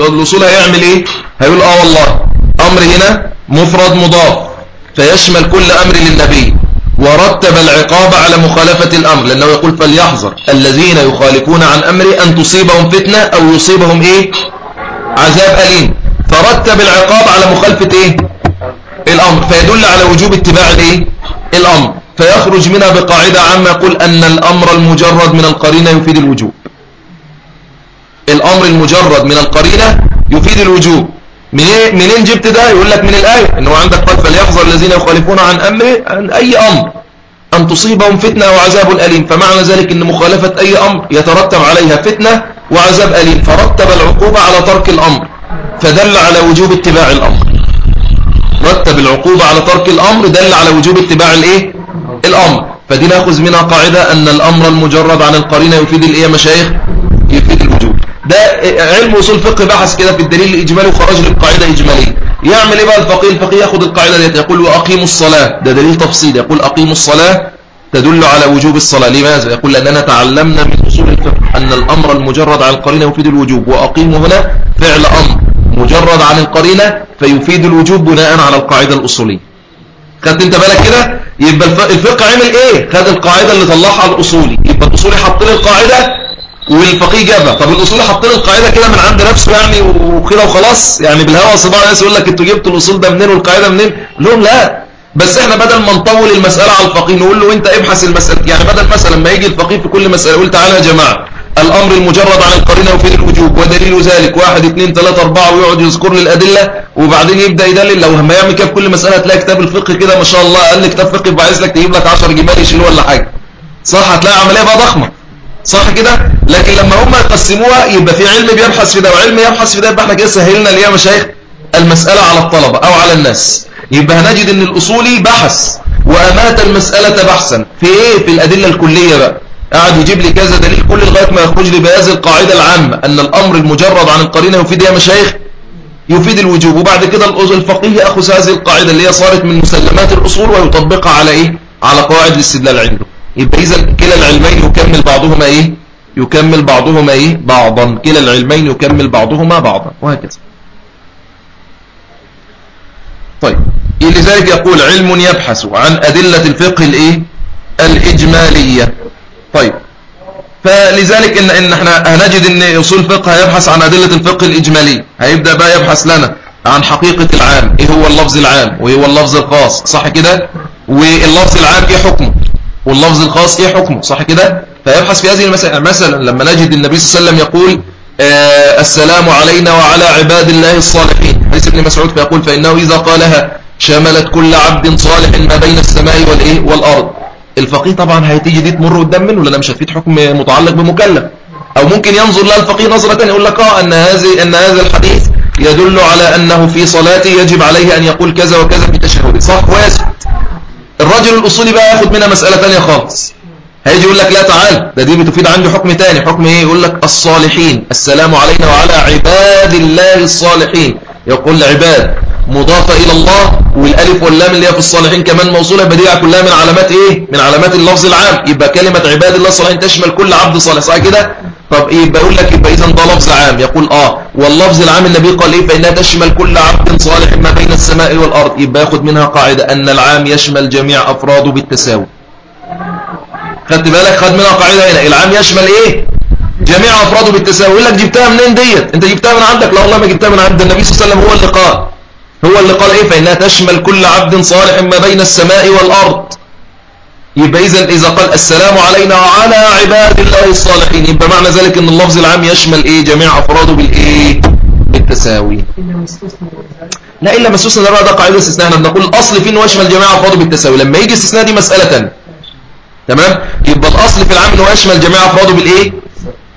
الأصول هيعمل إيه؟ هيقول آه والله أمر هنا مفرد مضاف فيشمل كل أمر للنبي. ورتب العقاب على مخالفة الأمر لأنه يقول فليحذر الذين يخالفون عن أمره أن تصيبهم فتنة أو يصيبهم إيه؟ عذاب أليم. فرتب العقاب على مخالفة إيه؟ الأمر. فيدل على وجوب اتباع الإيه؟ الأمر. فيخرج منها بقاعدة عامة يقول أن الأمر المجرد من القرينة يفيد الوجوب. الأمر المجرد من القرينة يفيد الوجوب. منين جبت ده؟ يقول لك من الآية إنه عندك قد فليحذر الذين يخالفون عن أمره عن أي أمر. أن تصيبهم فتنة وعذاب أليم. فمعنى ذلك إن مخالفة أي أمر يترتب عليها فتنة وعذاب أليم. فرتب العقوبة على ترك الأمر. فدل على وجوب اتباع الأمر. رتب العقوبة على ترك الأمر دل على وجوب اتباع الإيه؟ الأمر. فدي نأخذ منها قاعدة أن الأمر المجرد عن القرينة يفيد الإيه يا مشايخ؟ يفيد ده علم وصول فقه بحث كده في الدليل الإجمالي وخرج للقاعدة إجمالية. يعمل إيه بقى الفقيه؟ الفقيه ياخذ القاعدة دي يقول وأقيموا الصلاة. ده دليل تفصيل. يقول أقيموا الصلاة تدل على وجوب الصلاة. لماذا؟ يقول لأننا تعلمنا من أصول الفقه أن الأمر المجرد عن القرينة يفيد الوجوب. وأقيموا هنا فعل أمر مجرد عن القرينة فيفيد الوجوب بناء على القاعدة الأصولية. خدت أنت بالك كده؟ يبقى الفقه عمل إيه؟ خد القاعدة اللي طلعها الأصولي. يبقى الأصولي حط له القاعدة والفقيه جابها. طب الأصولي حط له القاعدة كده من عند نفسه يعني وكده وخلاص؟ يعني بالهوا صباح الناس يقول لك أنتوا جبتوا الأصول ده منين والقاعدة منين؟ لهم لا. بس إحنا بدل ما نطول المسألة على الفقيه نقول له انت ابحث المسألة. يعني بدل مثلا ما يجي الفقيه في كل مسألة يقول تعالى يا جماعة الأمر المجرد عن القرينة وفي الوجوب ودليل ذلك. واحد اثنين ثلاثة أربعة ويقعد يذكر لي الأدلة وبعدين يبدأ يدلل. لو ما يعمل كده في كل مسألة تلاقي كتاب الفقه كده ما شاء الله لي كتاب فقه بعايز لك تجيب لك 10 جمال يشيلوا ولا حاجة. صح؟ هتلاقي عملية بقى ضخمة. صح كده؟ لكن لما هم يقسموها يبقى في علم بيبحث في ده وعلم يبحث في ده يبقى إحنا كده سهلنا ليه يا مشايخ المسألة على الطلبة أو على الناس. يبقى هنجد إن الأصولي بحث وأمات المسألة بحثا. في إيه؟ في الأدلة الكلية بقى. قاعد يجيب لي كذا دليل كل لغاية ما يخرج لي بهذه القاعدة العامة أن الأمر المجرد عن القرينة يفيد يا مشايخ؟ يفيد الوجوب. وبعد كده الفقيه يأخذ هذه القاعدة اللي هي صارت من مسلمات الأصول ويطبقها على إيه؟ على قواعد الاستدلال عنده. يبقى إذا كلا العلمين يكمل بعضهما إيه؟ يكمل بعضهما إيه؟ بعضا. كلا العلمين يكمل بعضهما بعضا. وهكذا. طيب. لذلك يقول علم يبحث عن أدلة الفقه الإيه؟ الإجمالية. طيب. فلذلك إن, إن إحنا هنجد إن أصول الفقه هيبحث عن أدلة الفقه الإجمالي. هيبدأ بقى يبحث لنا عن حقيقة العام. إيه هو اللفظ العام؟ وإيه هو اللفظ الخاص؟ صح كده؟ واللفظ العام إيه حكمه؟ واللفظ الخاص إيه حكمه؟ صح كده؟ فيبحث في هذه المسائل مثلا لما نجد النبي صلى الله عليه وسلم يقول آه السلام علينا وعلى عباد الله الصالحين. حديث ابن مسعود فيقول فإنه إذا قالها شملت كل عبد صالح ما بين السماء والإيه؟ والأرض. الفقيه طبعا هيتيجي دي تمر قدام منه لأنها مش هتفيد حكم متعلق بمكلف. أو ممكن ينظر لها الفقيه نظرة ثانية يقول لك آه أن هذه أن هذا الحديث يدل على أنه في صلاته يجب عليه أن يقول كذا وكذا في تشهده صح ويسكت الرجل الأصولي بقى ياخد منها مسألة ثانية خالص. هيجي يقول لك لا تعال ده دي بتفيد عنده حكم تاني. حكم إيه؟ يقول لك الصالحين. السلام علينا وعلى عباد الله الصالحين. يقول عباد مضافة إلى الله والألف واللام اللي هي في الصالحين كمان موصولة بديعة كلها من علامات إيه؟ من علامات اللفظ العام. يبقى كلمة عباد الله الصالحين تشمل كل عبد صالح صح كده؟ طب إيه يبقى يقول لك يبقى إذا ده لفظ عام. يقول آه واللفظ العام النبي قال إيه؟ فإنها تشمل كل عبد صالح ما بين السماء والأرض. يبقى ياخد منها قاعدة أن العام يشمل جميع أفراده بالتساوي. خدت بالك؟ خد منها قاعدة هنا. العام يشمل إيه؟ جميع أفراده بالتساوي. يقول لك جبتها منين ديت؟ أنت جبتها من عندك؟ لا والله ما جبتها من عند النبي صلى الله عليه وسلم. هو اللي قال. هو اللي قال إيه؟ فإنها تشمل كل عبد صالح ما بين السماء والأرض. يبقى إذا إذا قال السلام علينا وعلى عباد الله الصالحين. يبقى معنى ذلك أن اللفظ العام يشمل إيه؟ جميع أفراده بالإيه؟ بالتساوي. لا إلا مسوسنا ده ده قاعدة استثناء إحنا بنقول الأصل فيه أنه يشمل جميع أفراده بالتساوي. لما يجي استثناء دي مسألة تمام؟ يبقى الأصل في العام أنه يشمل جميع أفراده بالإيه؟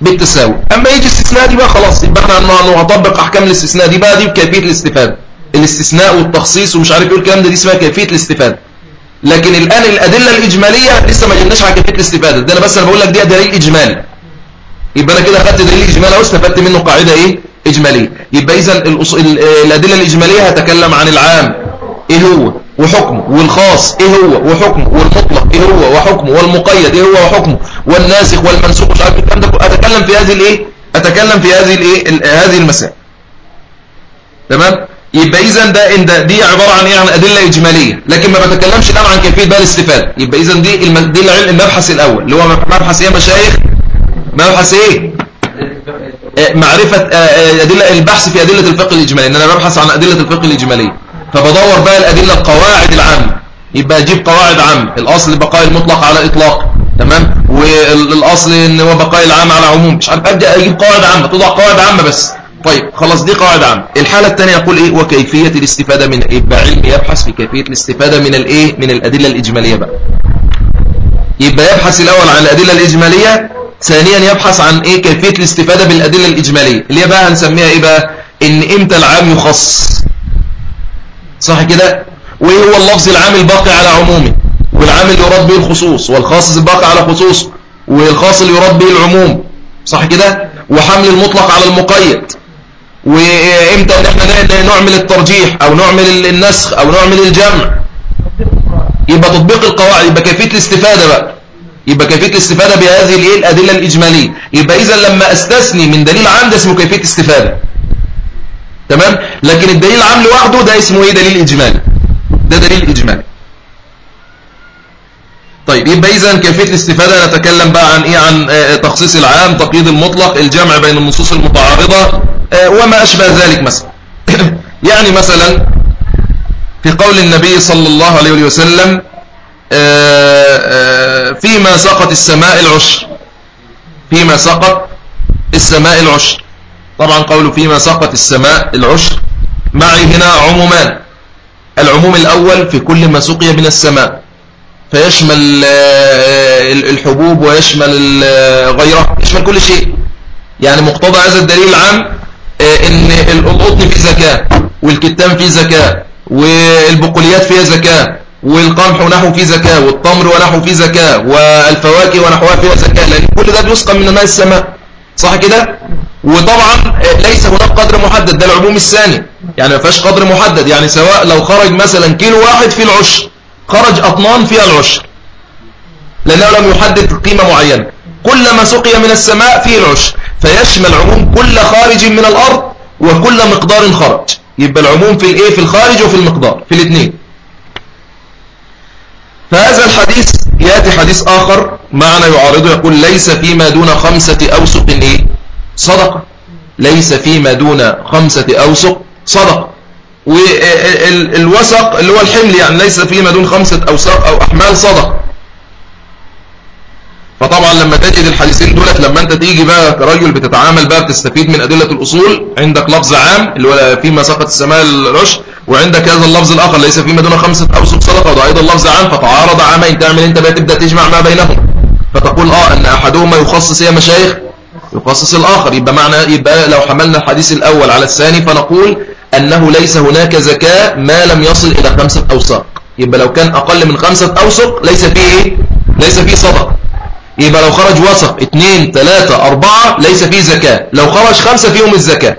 بالتساوي. أما يجي استثناء دي بقى خلاص. يبقى إحنا نطبق أحكام الاستثناء دي بقى دي بكيفية الاستفادة. الاستثناء والتخصيص ومش عارف إيه الكلام ده دي اسمها كيفية الاستفادة. لكن الآن الأدلة الإجمالية لسه ما جبناش على كيفية الاستفادة. ده أنا بس أنا بقول لك دي دليل إجمالي. يبقى أنا كده خدت دليل إجمالي واستفدت منه قاعدة إيه؟ إجمالية. يبقى اذا الأدلة الإجمالية هتكلم عن العام. إيه هو؟ وحكمه. والخاص. إيه هو؟ وحكمه. والمطلق. إيه هو؟ وحكمه. والمقيد. إيه هو؟ وحكمه. والناسخ والمنسوخ. مش عارف الكلام ده أتكلم في هذه الإيه؟ أتكلم في هذه الإيه؟ هذه المسائل. تمام؟ يبقى اذا ده إن ده دي عبارة عن إيه؟ عن أدلة إجمالية. لكن ما بتكلمش الآن عن كيفية بقى الاستفادة. يبقى اذا دي دي المبحث الأول اللي هو مبحث إيه يا مشايخ؟ مبحث إيه؟ آه، معرفة آه، آه، ادله البحث في أدلة الفقه الإجمالي. إن أنا ببحث عن أدلة الفقه الإجمالية. فبدور بقى الأدلة القواعد العامة. يبقى أجيب قواعد عامة. الأصل بقاء المطلق على إطلاق. تمام؟ والأصل إن هو بقاء العام على عموم. مش عارف أبدأ أجيب قواعد عامة. توضع قواعد عامة بس. طيب خلاص دي قاعدة عامة. الحالة الثانية يقول إيه؟ وكيفية الاستفادة من يبقى علم يبحث في كيفية الاستفادة من الايه من الأدلة الإجمالية بقى. يبقى يبحث الأول عن الأدلة الإجمالية ثانيا يبحث عن إيه؟ كيفية الاستفادة بالأدلة الإجمالية. اللي هي بقى هنسميها إيه بقى؟ إن إمتى العام يخص. صح كده؟ وإيه هو اللفظ العام الباقي على عمومه؟ والعام اللي يراد به الخصوص والخاص الباقي على خصوصه والخاص اللي يراد به العموم. صح كده؟ وحمل المطلق على المقيد. وامتى ان إحنا نعمل الترجيح أو نعمل النسخ أو نعمل الجمع؟ يبقى تطبيق القواعد يبقى كيفية الاستفادة بقى. يبقى كيفية الاستفادة بهذه الايه الأدلة الإجمالية. يبقى إذا لما أستثني من دليل عام ده اسمه كيفية استفاده تمام؟ لكن الدليل العام لوحده ده اسمه إيه؟ دليل إجمالي. ده دليل إجمالي. طيب يبقى إذا كيفية الاستفادة نتكلم بقى عن إيه؟ عن آه، تخصيص العام تقييد المطلق الجمع بين النصوص المتعارضة. وما أشبه ذلك مثلا. يعني مثلا في قول النبي صلى الله عليه وسلم آه، آه، فيما سقط السماء العشر. فيما سقط السماء العشر. طبعا قوله فيما سقط السماء العشر. معي هنا عمومان. العموم الأول في كل ما سقي من السماء. فيشمل الحبوب ويشمل غيره. يشمل كل شيء. يعني مقتضى هذا الدليل العام آه، إن القطن فيه زكاة والكتان فيه زكاة والبقوليات فيها زكاة والقمح ونحو فيه زكاة والتمر ونحو فيه زكاة والفواكه ونحوها فيها زكاة. لأن كل ده بيسقى من ماء السماء. صح كده؟ وطبعا آه، ليس هناك قدر محدد. ده العموم الثاني. يعني ما فيهاش قدر محدد. يعني سواء لو خرج مثلا كيلو واحد في العشر خرج أطنان فيها العشر. لأنه لم يحدد قيمة معينة. كل ما سقي من السماء فيه العشر فيشمل عموم كل خارج من الأرض وكل مقدار خرج يبقى العموم في الإيه؟ في الخارج وفي المقدار في الاثنين. فهذا الحديث يأتي حديث آخر معنى يعارضه يقول ليس فيما دون خمسة أوسق. إيه؟ صدقة. ليس فيما دون خمسة أوسق صدقة. والوسق اللي هو الحمل يعني ليس فيما دون خمسة أوسق أو أحمال صدقة. فطبعا لما تجد الحديثين دولت لما أنت تيجي بقى كراجل بتتعامل بقى بتستفيد من أدلة الأصول عندك لفظ عام اللي هو فيما سقط السماء الرش وعندك هذا اللفظ الآخر ليس فيما دون خمسة أوسق صدقة وده أيضا لفظ عام فتعارض عامين تعمل أنت بقى تبدأ تجمع ما بينهم. فتقول آه إن أحدهما يخصص يا مشايخ يخصص الآخر. يبقى معنى يبقى لو حملنا الحديث الأول على الثاني فنقول أنه ليس هناك زكاة ما لم يصل إلى خمسة أوساق. يبقى لو كان أقل من خمسة أوسق ليس فيه إيه؟ ليس فيه صدقة. يبقى لو خرج وسق اثنين ثلاثة أربعة ليس فيه زكاة. لو خرج خمسة فيهم الزكاة.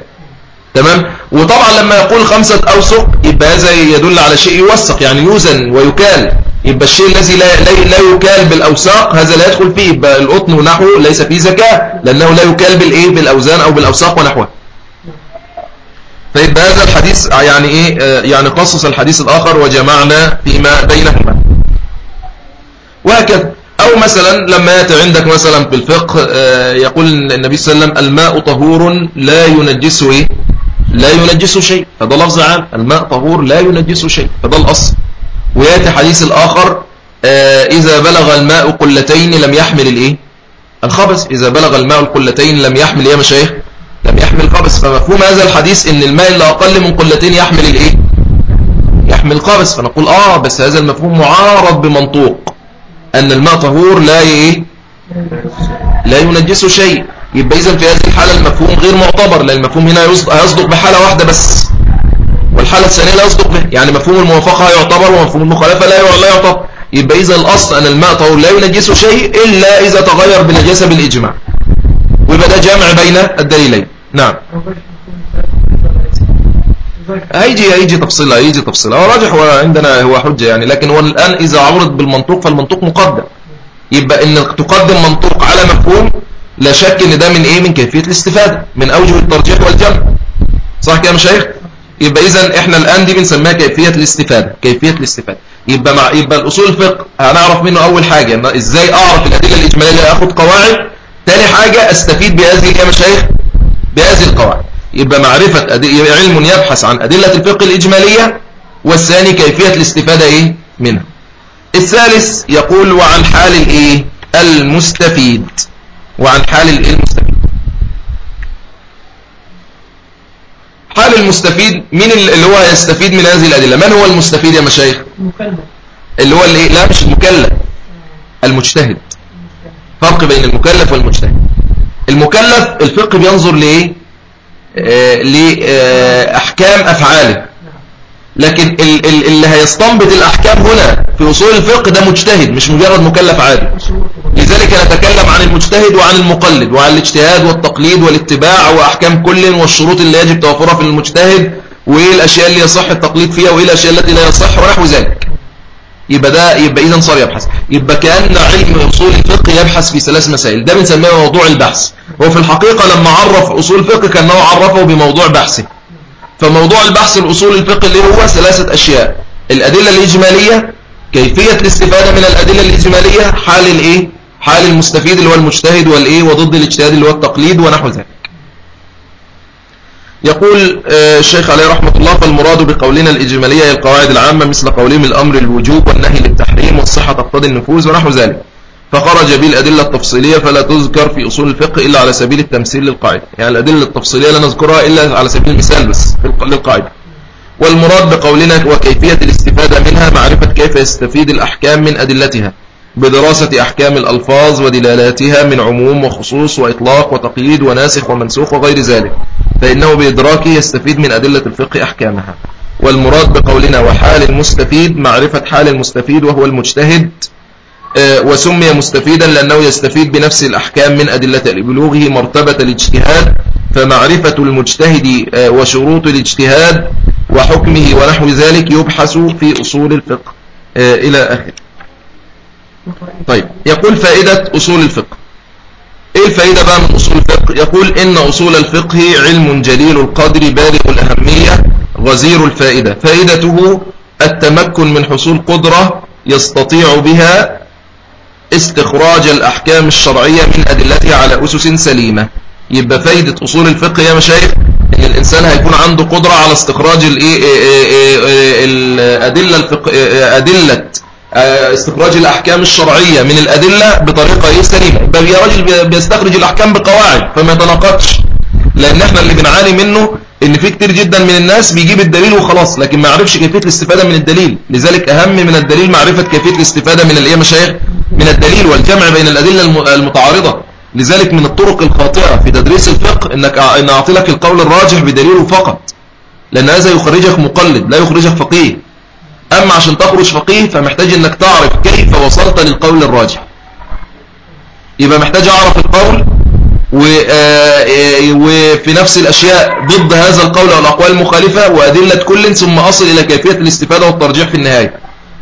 تمام؟ وطبعا لما يقول خمسة أوسق يبقى هذا يدل على شيء يوسق يعني يوزن ويكال. يبقى الشيء الذي لا, لا يكال بالأوساق هذا لا يدخل فيه. يبقى القطن ونحوه ليس فيه زكاة لأنه لا يكال بالإيه؟ بالأوزان أو بالأوساق ونحوه. فيبقى هذا الحديث يعني إيه؟ يعني قصص الحديث الآخر وجمعنا فيما بينهما. وهكذا. أو مثلا لما يأتي عندك مثلا في الفقه آه، يقول النبي صلى الله عليه وسلم الماء طهور لا ينجسه إيه؟ لا ينجسه شيء. فده لفظ عام. الماء طهور لا ينجسه شيء. فده الأصل. ويأتي حديث الآخر آه، إذا بلغ الماء قلتين لم يحمل الإيه؟ الخبث إذا بلغ الماء القلتين لم يحمل يا مشايخ لم يحمل الخبث فمفهوم هذا الحديث إن الماء اللي أقل من قلتين يحمل الإيه؟ يحمل الخبث فنقول آه بس هذا المفهوم معارض بمنطوق. أن الماء طهور لا إيه لا ينجسه شيء. يبقى إذن في هذه الحالة المفهوم غير معتبر لأن المفهوم هنا يصدق بحالة واحدة بس. والحالة الثانية لا يصدق به. يعني مفهوم الموافقة يعتبر ومفهوم المخالفة لا يعتبر. يبقى إذا الأصل أن الماء طهور لا ينجسه شيء إلا إذا تغير بنجاسة بالإجماع. ويبقى ده جامع بين الدليلين. نعم. هيجي هيجي تفصيلها هيجي تفصيلها هو راجح وعندنا هو حجة يعني. لكن هو الآن إذا عرض بالمنطوق فالمنطوق مقدم. يبقى إنك تقدم منطوق على مفهوم لا شك إن ده من إيه؟ من كيفية الاستفادة من أوجه الترجيح والجمع. صح كده يا مشايخ؟ يبقى إذا إحنا الآن دي بنسميها كيفية الاستفادة كيفية الاستفادة. يبقى مع يبقى الأصول الفقه هنعرف منه أول حاجة إن إزاي أعرف الأدلة الإجمالية؟ أخذ قواعد. تاني حاجة أستفيد بهذه يا مشايخ بهذه القواعد. يبقى معرفة علم يبحث عن أدلة الفقه الإجمالية والثاني كيفية الاستفادة إيه؟ منها. الثالث يقول وعن حال الإيه؟ المستفيد. وعن حال الإيه المستفيد. حال المستفيد مين اللي هو يستفيد من هذه الأدلة؟ من هو المستفيد يا مشايخ؟ المكلف. اللي هو اللي لا مش المكلف. المجتهد. فرق بين المكلف والمجتهد. المكلف الفقه بينظر لإيه؟ لأحكام أفعاله. لكن اللي هيستنبط الأحكام هنا في أصول الفقه ده مجتهد مش مجرد مكلف عادي. لذلك نتكلم عن المجتهد وعن المقلد وعن الاجتهاد والتقليد والاتباع وأحكام كل والشروط اللي يجب توفرها في المجتهد وإيه الأشياء اللي يصح التقليد فيها وإيه الأشياء التي لا يصح ونحو ذلك. يبقى ده يبقى إذا صار يبحث. يبقى كأن علم أصول الفقه يبحث في ثلاث مسائل. ده بنسميه موضوع البحث. هو في الحقيقة لما عرف أصول الفقه كأنه عرفه بموضوع بحثه. فموضوع البحث الأصول الفقه اللي هو ثلاثة أشياء. الأدلة الإجمالية كيفية الاستفادة من الأدلة الإجمالية حال الإيه؟ حال المستفيد اللي هو المجتهد والإيه؟ وضد الاجتهاد اللي هو التقليد ونحو ذلك. يقول آه، الشيخ عليه رحمة الله فالمراد بقولنا الإجمالية القواعد العامة مثل قولهم الأمر الوجوب والنهي للتحريم والصحة تقتضي النفوذ ونحو ذلك. فخرج به الأدلة التفصيلية فلا تذكر في أصول الفقه إلا على سبيل التمثيل للقاعدة. يعني الأدلة التفصيلية لا نذكرها إلا على سبيل المثال بس للقاعدة. والمراد بقولنا وكيفية الاستفادة منها معرفة كيف يستفيد الأحكام من أدلتها. بدراسة أحكام الألفاظ ودلالاتها من عموم وخصوص وإطلاق وتقييد وناسخ ومنسوخ وغير ذلك فإنه بإدراكه يستفيد من أدلة الفقه أحكامها. والمراد بقولنا وحال المستفيد معرفة حال المستفيد وهو المجتهد آه، وسمي مستفيدا لأنه يستفيد بنفس الأحكام من أدلة لبلوغه مرتبة الاجتهاد فمعرفة المجتهد آه، وشروط الاجتهاد وحكمه ونحو ذلك يبحث في أصول الفقه آه، إلى آخر طيب يقول فائدة أصول الفقه. إيه الفائدة بقى من أصول الفقه؟ يقول إن أصول الفقه علم جليل القدر بالغ الأهمية غزير الفائدة. فائدته التمكن من حصول قدرة يستطيع بها استخراج الأحكام الشرعية من أدلتها على أسس سليمة. يبقى فايدة أصول الفقه يا مشايخ إن الإنسان هيكون عنده قدرة على استخراج الأدلة الفقه أدلة استخراج الأحكام الشرعية من الأدلة بطريقة إيه سليمة. بل يا راجل بيستخرج الأحكام بقواعد فما يتناقضش لأن إحنا اللي بنعاني منه إن في كتير جدا من الناس بيجيب الدليل وخلاص لكن ما يعرفش كيفية الاستفادة من الدليل. لذلك أهم من الدليل معرفة كيفية الاستفادة من الإيه مشايخ من الدليل والجمع بين الأدلة المتعارضة. لذلك من الطرق الخاطئة في تدريس الفقه إنك إن أعطي لك القول الراجح بدليله فقط. لأن هذا يخرجك مقلد لا يخرجك فقيه. أما عشان تخرج فقيه فمحتاج أنك تعرف كيف وصلت للقول الراجح. يبقى محتاج أعرف القول آه، وفي نفس الأشياء ضد هذا القول أو الأقوال المخالفة وأدلة كل ثم أصل إلى كيفية الاستفادة والترجيح في النهاية.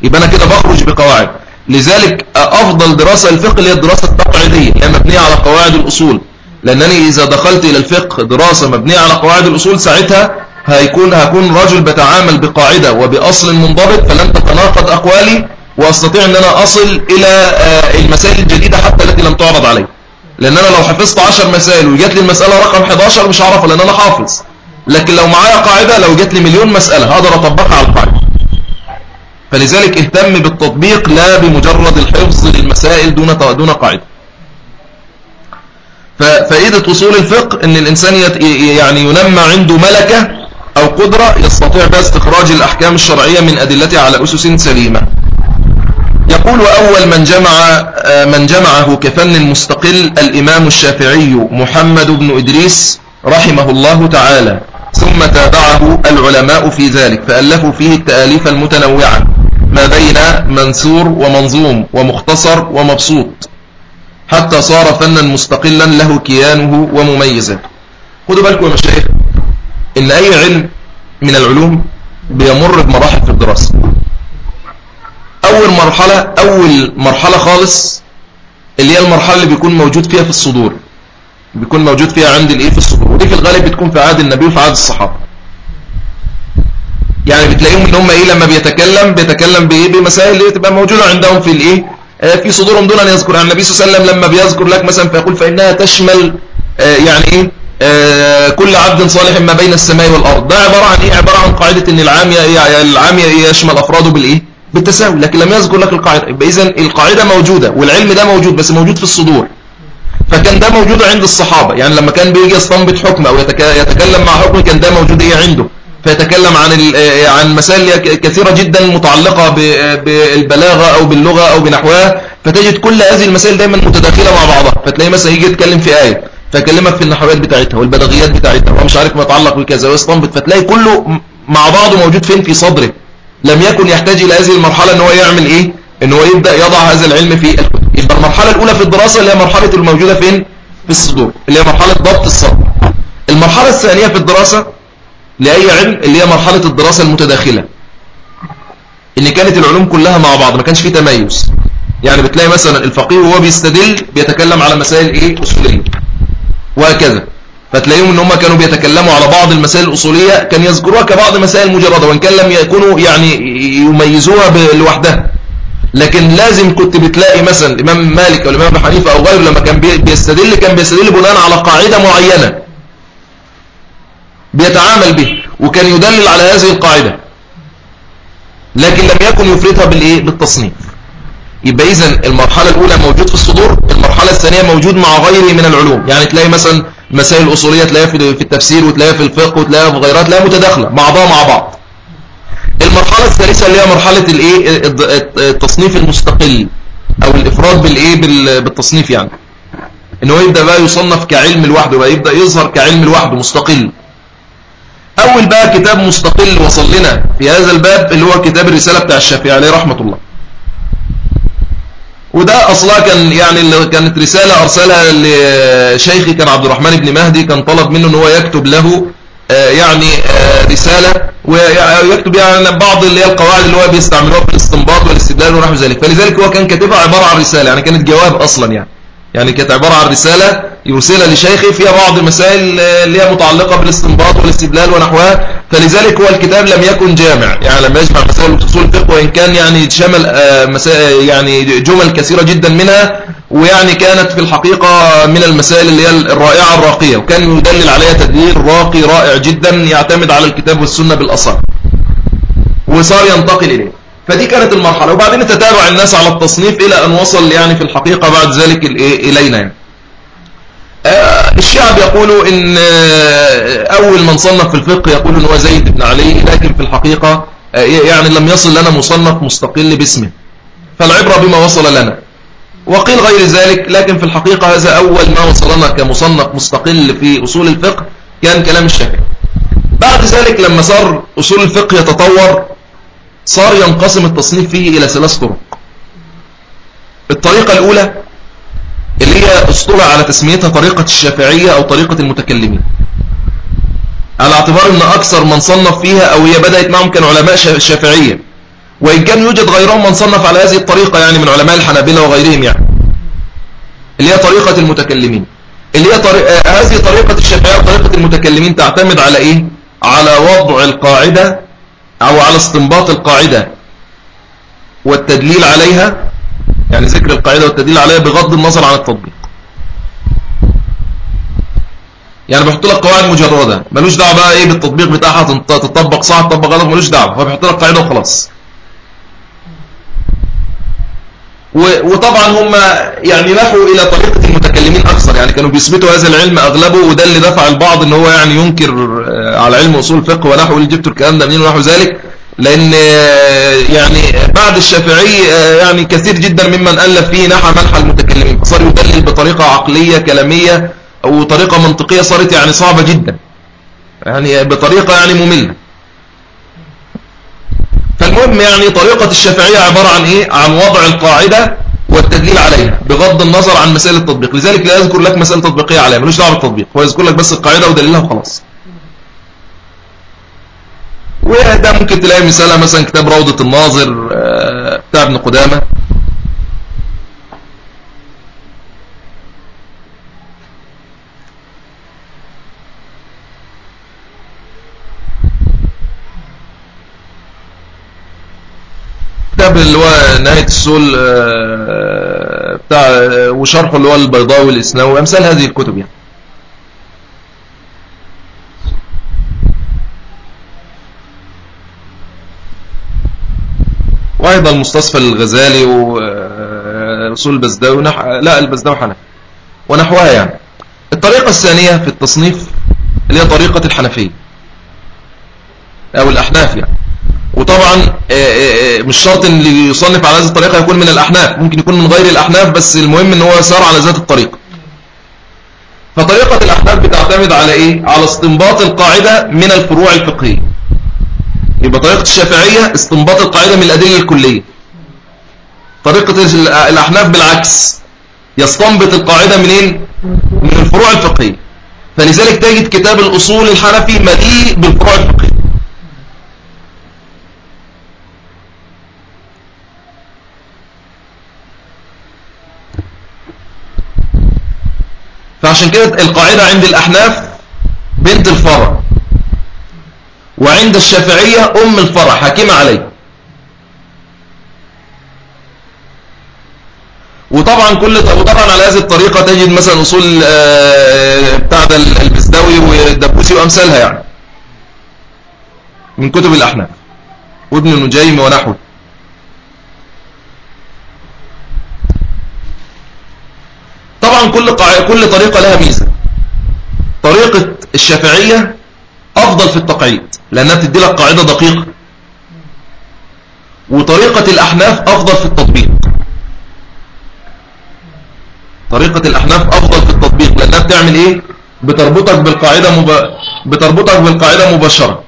يبقى أنا كده بخرج بقواعد. لذلك أفضل دراسة الفقه هي الدراسة التقعيدية هي مبنية على قواعد الأصول. لأنني إذا دخلت إلى الفقه دراسة مبنية على قواعد الأصول ساعتها هيكون هكون رجل بتعامل بقاعدة وبأصل منضبط فلن تتناقض أقوالي وأستطيع أن أنا أصل إلى آه، المسائل الجديدة حتى التي لم تعرض علي. لأن أنا لو حفظت 10 مسائل وجات لي المسألة رقم 11 مش هعرفها لأن أنا حافظ. لكن لو معايا قاعدة لو جات لي مليون مسألة هقدر أطبقها على القاعدة. فلذلك اهتم بالتطبيق لا بمجرد الحفظ للمسائل دون دون قاعدة. ففائدة أصول الفقه أن الإنسان يعني ينمى عنده ملكة أو قدرة يستطيع بها استخراج الأحكام الشرعية من أدلتها على أسس سليمة. يقول أول من جمع من جمعه كفن مستقل الإمام الشافعي محمد بن إدريس رحمه الله تعالى ثم تابعه العلماء في ذلك فألفوا فيه التآليف المتنوعة ما بين منثور ومنظوم ومختصر ومبسوط حتى صار فنا مستقلا له كيانه ومميزا خدوا بالكم يا مشايخ إن أي علم من العلوم بيمر بمراحل في الدراسة. أول مرحلة أول مرحلة خالص اللي هي المرحلة اللي بيكون موجود فيها في الصدور. بيكون موجود فيها عند الإيه؟ في الصدور. ودي في الغالب بتكون في عهد النبي وفي عهد الصحابة. يعني بتلاقيهم إن هم إيه؟ لما بيتكلم بيتكلم بإيه؟ بمسائل اللي تبقى موجودة عندهم في الإيه؟ آه، في صدورهم دون أن يذكر. عن النبي صلى الله عليه وسلم لما بيذكر لك مثلا فيقول فإنها تشمل آه، يعني إيه؟ كل عبد صالح ما بين السماء والأرض. ده عبارة عن إيه؟ عبارة عن قاعدة إن العام العام يشمل أفراده بالإيه؟ بالتساوي. لكن لم يذكر لك القاعدة. يبقى اذا القاعدة موجودة والعلم ده موجود بس موجود في الصدور. فكان ده موجود عند الصحابة. يعني لما كان بيجي يستنبط حكم أو يتكلم مع حكم كان ده موجود إيه عنده؟ فيتكلم عن آه، عن مسائل كثيرة جدا متعلقة بالبلاغة أو باللغة أو بنحوها. فتجد كل هذه المسائل دايما متداخلة مع بعضها. فتلاقي مثلا يجي يتكلم في آية. فيكلمك في النحويات بتاعتها والبلاغيات بتاعتها ومش عارف ما يتعلق بكذا ويستنبط فتلاقي كله مع بعضه موجود فين؟ في صدره. لم يكن يحتاج إلى هذه المرحلة إن هو يعمل إيه؟ إن هو يبدأ يضع هذا العلم في الكتب يبقى المرحلة الأولى في الدراسة اللي هي مرحلة الموجودة فين؟ في الصدور اللي هي مرحلة ضبط الصدر. المرحلة الثانية في الدراسة لأي علم؟ اللي هي مرحلة الدراسة المتداخلة. إن كانت العلوم كلها مع بعض ما كانش فيه تميز. يعني بتلاقي مثلا الفقيه وهو بيستدل بيتكلم على مسائل إيه؟ أصولية. وهكذا. فتلاقيهم إن هم كانوا بيتكلموا على بعض المسائل الأصولية كان يذكروها كبعض مسائل مجردة وإن كان لم يكونوا يعني يميزوها لوحدها لكن لازم كنت بتلاقي مثلا الإمام مالك أو الإمام حنيفة أو غيره لما كان بيستدل كان بيستدل بناء على قاعدة معينة بيتعامل به وكان يدلل على هذه القاعدة. لكن لم يكن يفردها بالإيه؟ بالتصنيف. يبقى إذن المرحلة الأولى موجود في الصدور المرحلة الثانية موجود مع غيره من العلوم. يعني تلاقي مثلا مسائل الأصولية تلاقيها في التفسير وتلاقيها في الفقه وتلاقيها في غيرها تلاقيها متداخلة بعضها مع بعض. المرحلة الثالثة اللي هي مرحلة الإيه؟ التصنيف المستقل أو الإفراد بالإيه؟ بالتصنيف يعني. إن هو يبدأ بقى يصنف كعلم لوحده بقى يبدأ يظهر كعلم لوحده مستقل. أول بقى كتاب مستقل وصل لنا في هذا الباب اللي هو كتاب الرسالة بتاع الشافعي عليه رحمة الله. وده أصلا كان يعني كانت رسالة أرسلها لشيخي كان عبد الرحمن بن مهدي كان طلب منه أن هو يكتب له آه، يعني آه، رسالة ويكتب يعني بعض اللي هي القواعد اللي هو بيستعملوها في الاستنباط والاستدلال ونحو ذلك. فلذلك هو كان كاتبها عبارة عن رسالة يعني كانت جواب أصلا يعني. يعني كانت عبارة عن رسالة يرسلها لشيخي فيها بعض المسائل اللي هي متعلقة بالاستنباط والاستدلال ونحوها فلذلك هو الكتاب لم يكن جامع يعني لم يجمع مسائل اصول الفقه وإن كان يعني شمل آه، مسائل يعني جمل كثيرة جدا منها ويعني كانت في الحقيقة من المسائل اللي هي الرائعة الراقية وكان يدلل عليها تدليل راقي رائع جدا يعتمد على الكتاب والسنة بالأصل وصار ينتقل إليه. فدي كانت المرحلة. وبعدين تتابع الناس على التصنيف إلى أن وصل يعني في الحقيقة بعد ذلك إلينا يعني. آه، الشعب يقولوا إن آه، أول من صنف في الفقه يقول إن هو زيد بن علي لكن في الحقيقة آه، يعني لم يصل لنا مصنف مستقل باسمه. فالعبرة بما وصل لنا. وقيل غير ذلك لكن في الحقيقة هذا أول ما وصلنا كمصنف مستقل في أصول الفقه كان كلام الشافعي. بعد ذلك لما صار أصول الفقه يتطور صار ينقسم التصنيف فيه إلى ثلاث طرق. الطريقة الأولى اللي هي اصطلع على تسميتها طريقة الشافعية أو طريقة المتكلمين. على اعتبار أن أكثر من صنف فيها أو هي بدأت معهم كان علماء شافعية. وإن كان يوجد غيرهم من صنف على هذه الطريقة يعني من علماء الحنابلة وغيرهم يعني. اللي هي طريقة المتكلمين. اللي هي طريق... آه، هذه طريقة الشافعية وطريقة المتكلمين تعتمد على إيه؟ على وضع القاعدة أو على استنباط القاعدة والتدليل عليها يعني ذكر القاعدة والتدليل عليها بغض النظر عن التطبيق. يعني بيحط لك قواعد مجردة ملوش دعوة بقى إيه بالتطبيق بتاعها تطبق صح تطبق غلط ملوش دعوة هو بيحط لك قاعدة وخلاص. وطبعا هم يعني نحوا إلى طريقة المتكلمين أكثر. يعني كانوا بيثبتوا هذا العلم أغلبه وده اللي دفع البعض إن هو يعني ينكر آه، على علم أصول الفقه ونحو اللي جبتوا الكلام ده منين ونحو ذلك. لأن آه، يعني بعد الشافعي آه، يعني كثير جدا ممن ألف فيه نحى منحى المتكلمين. فصار يدلل بطريقة عقلية كلامية أو طريقة منطقية صارت يعني صعبة جدا. يعني بطريقة يعني مملة. فالمهم يعني طريقة الشافعية عبارة عن إيه؟ عن وضع القاعدة والتدليل عليها بغض النظر عن مسائل التطبيق. لذلك لا يذكر لك مسائل تطبيقية عليها ملوش دعوة بالتطبيق. هو يذكر لك بس القاعدة ودليلها وخلاص. وده ممكن تلاقي مثالها مثلا كتاب روضة الناظر آه، بتاع ابن قدامة. كتاب اللي هو نهاية السول آه، بتاع وشرحه اللي هو البيضاوي الإسناوي أمثال هذه الكتب يعني. وأيضا المستصفى الغزالي وأصول آه، البزداوي نح... لا البزداوي حنفي ونحوها يعني. الطريقة الثانية في التصنيف اللي هي طريقة الحنفية أو الأحناف يعني. وطبعا آه، آه، آه، مش شرط إن اللي يصنف على هذه الطريقة يكون من الأحناف ممكن يكون من غير الأحناف بس المهم إن هو سار على ذات الطريقة. فطريقة الأحناف بتعتمد على إيه؟ على استنباط القاعدة من الفروع الفقهية. يبقى طريقة الشافعية استنباط القاعدة من الأدلة الكلية. طريقة الأحناف بالعكس يستنبط القاعدة منين؟ من الفروع الفقهية. فلذلك تجد كتاب الأصول الحنفي مليء بالفروع الفقهية. فعشان كده القاعدة عند الأحناف بنت الفرع وعند الشافعية أم الفرع حاكمة عليه وطبعا كل وطبعا على هذه الطريقة تجد مثلا أصول آه، بتاع البزداوي والدبوسي وأمثالها يعني. من كتب الأحناف. وابن نجيم ونحوه. طبعا كل كل طريقة لها ميزة. طريقة الشافعية أفضل في التقعيد لأنها بتدي لك قاعدة دقيقة. وطريقة الأحناف أفضل في التطبيق. طريقة الأحناف أفضل في التطبيق لأنها بتعمل إيه؟ بتربطك بالقاعدة مب... بتربطك بالقاعدة مباشرة.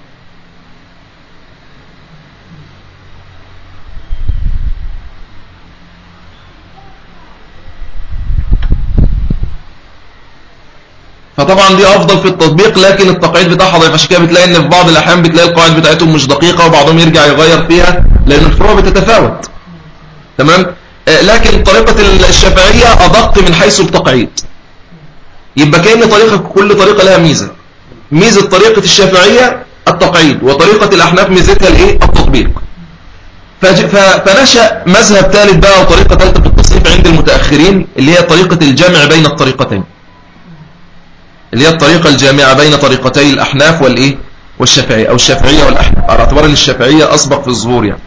فطبعا دي أفضل في التطبيق لكن التقعيد بتاعها ضعيف. عشان كده بتلاقي إن في بعض الأحيان بتلاقي القواعد بتاعتهم مش دقيقة وبعضهم يرجع يغير فيها لأن الفروع بتتفاوت. تمام؟ آه، لكن طريقة الشافعية أدق من حيث التقعيد. يبقى كأن طريقة كل طريقة لها ميزة. ميزة طريقة الشافعية التقعيد وطريقة الأحناف ميزتها الإيه؟ التطبيق. فنشأ مذهب ثالث بقى وطريقة ثالثه في التصنيف عند المتأخرين اللي هي طريقة الجمع بين الطريقتين. اللي هي الطريقة الجامعة بين طريقتي الأحناف والإيه؟ والشافعية أو الشافعية والأحناف. على اعتبار أن الشافعية أسبق في الظهور يعني.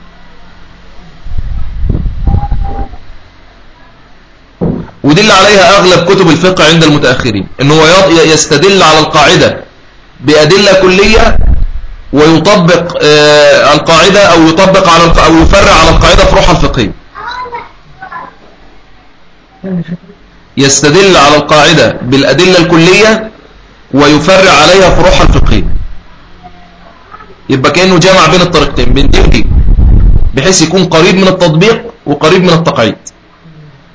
ودل عليها أغلب كتب الفقه عند المتأخرين أنه يستدل على القاعدة بأدلة كلية ويطبق آه القاعدة أو يطبق على أو يفرع على القاعدة في روحها الفقهية يستدل على القاعدة بالأدلة الكلية ويفرع عليها فروعها الفقهية يبقى كأنه جمع بين الطريقتين بين دي ودي بحيث يكون قريب من التطبيق وقريب من التقعيد.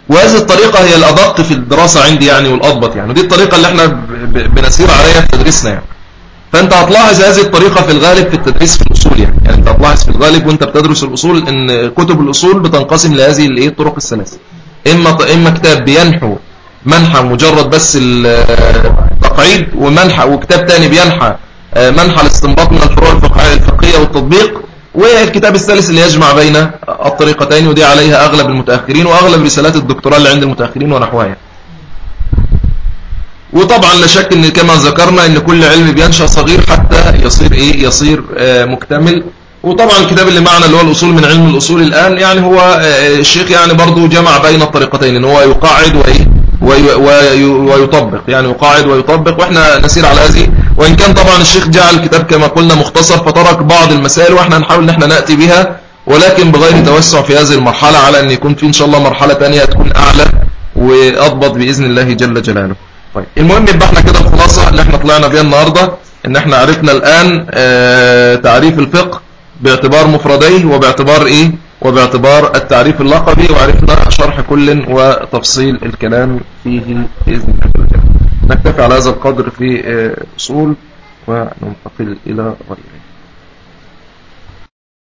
وهذه الطريقة هي الأدق في الدراسة عندي يعني والأضبط يعني. دي الطريقة اللي إحنا بنسير عليها في تدريسنا يعني. فأنت هتلاحظ هذه الطريقة في الغالب في التدريس في الأصول يعني. يعني أنت هتلاحظ في الغالب وأنت بتدرس الأصول إن كتب الأصول بتنقسم لهذه الإيه الطرق الثلاث إما إما كتاب بينحو منحى مجرد بس التقعيد ومنحى وكتاب تاني بينحى آه، منحى الاستنباط من الفروع الفقهية والتطبيق والكتاب الثالث اللي يجمع بين الطريقتين ودي عليها أغلب المتأخرين وأغلب رسالات الدكتوراه اللي عند المتأخرين ونحوها. وطبعا لا شك إن كما ذكرنا إن كل علم بينشأ صغير حتى يصير إيه؟ يصير آه مكتمل. وطبعا الكتاب اللي معنا اللي هو الأصول من علم الأصول الآن يعني هو آه الشيخ يعني برضو جمع بين الطريقتين إن هو يقاعد وإيه؟ ويطبق يعني يقاعد ويطبق وإحنا نسير على هذه. وإن كان طبعا الشيخ جعل الكتاب كما قلنا مختصر فترك بعض المسائل وإحنا نحاول ان إحنا نأتي بها ولكن بغير توسع في هذه المرحلة على أن يكون في إن شاء الله مرحلة تانية تكون أعلى وأضبط بإذن الله جل جلاله. طيب المهم يبقى إحنا كده الخلاصة اللي إحنا طلعنا بيها النهاردة إن إحنا عرفنا الآن آه تعريف الفقه باعتبار مفرديه وباعتبار إيه؟ وباعتبار التعريف اللقبي وعرفنا شرح كل وتفصيل الكلام فيه بإذن الله. نكتفي على هذا القدر في أصول وننتقل إلى غيره.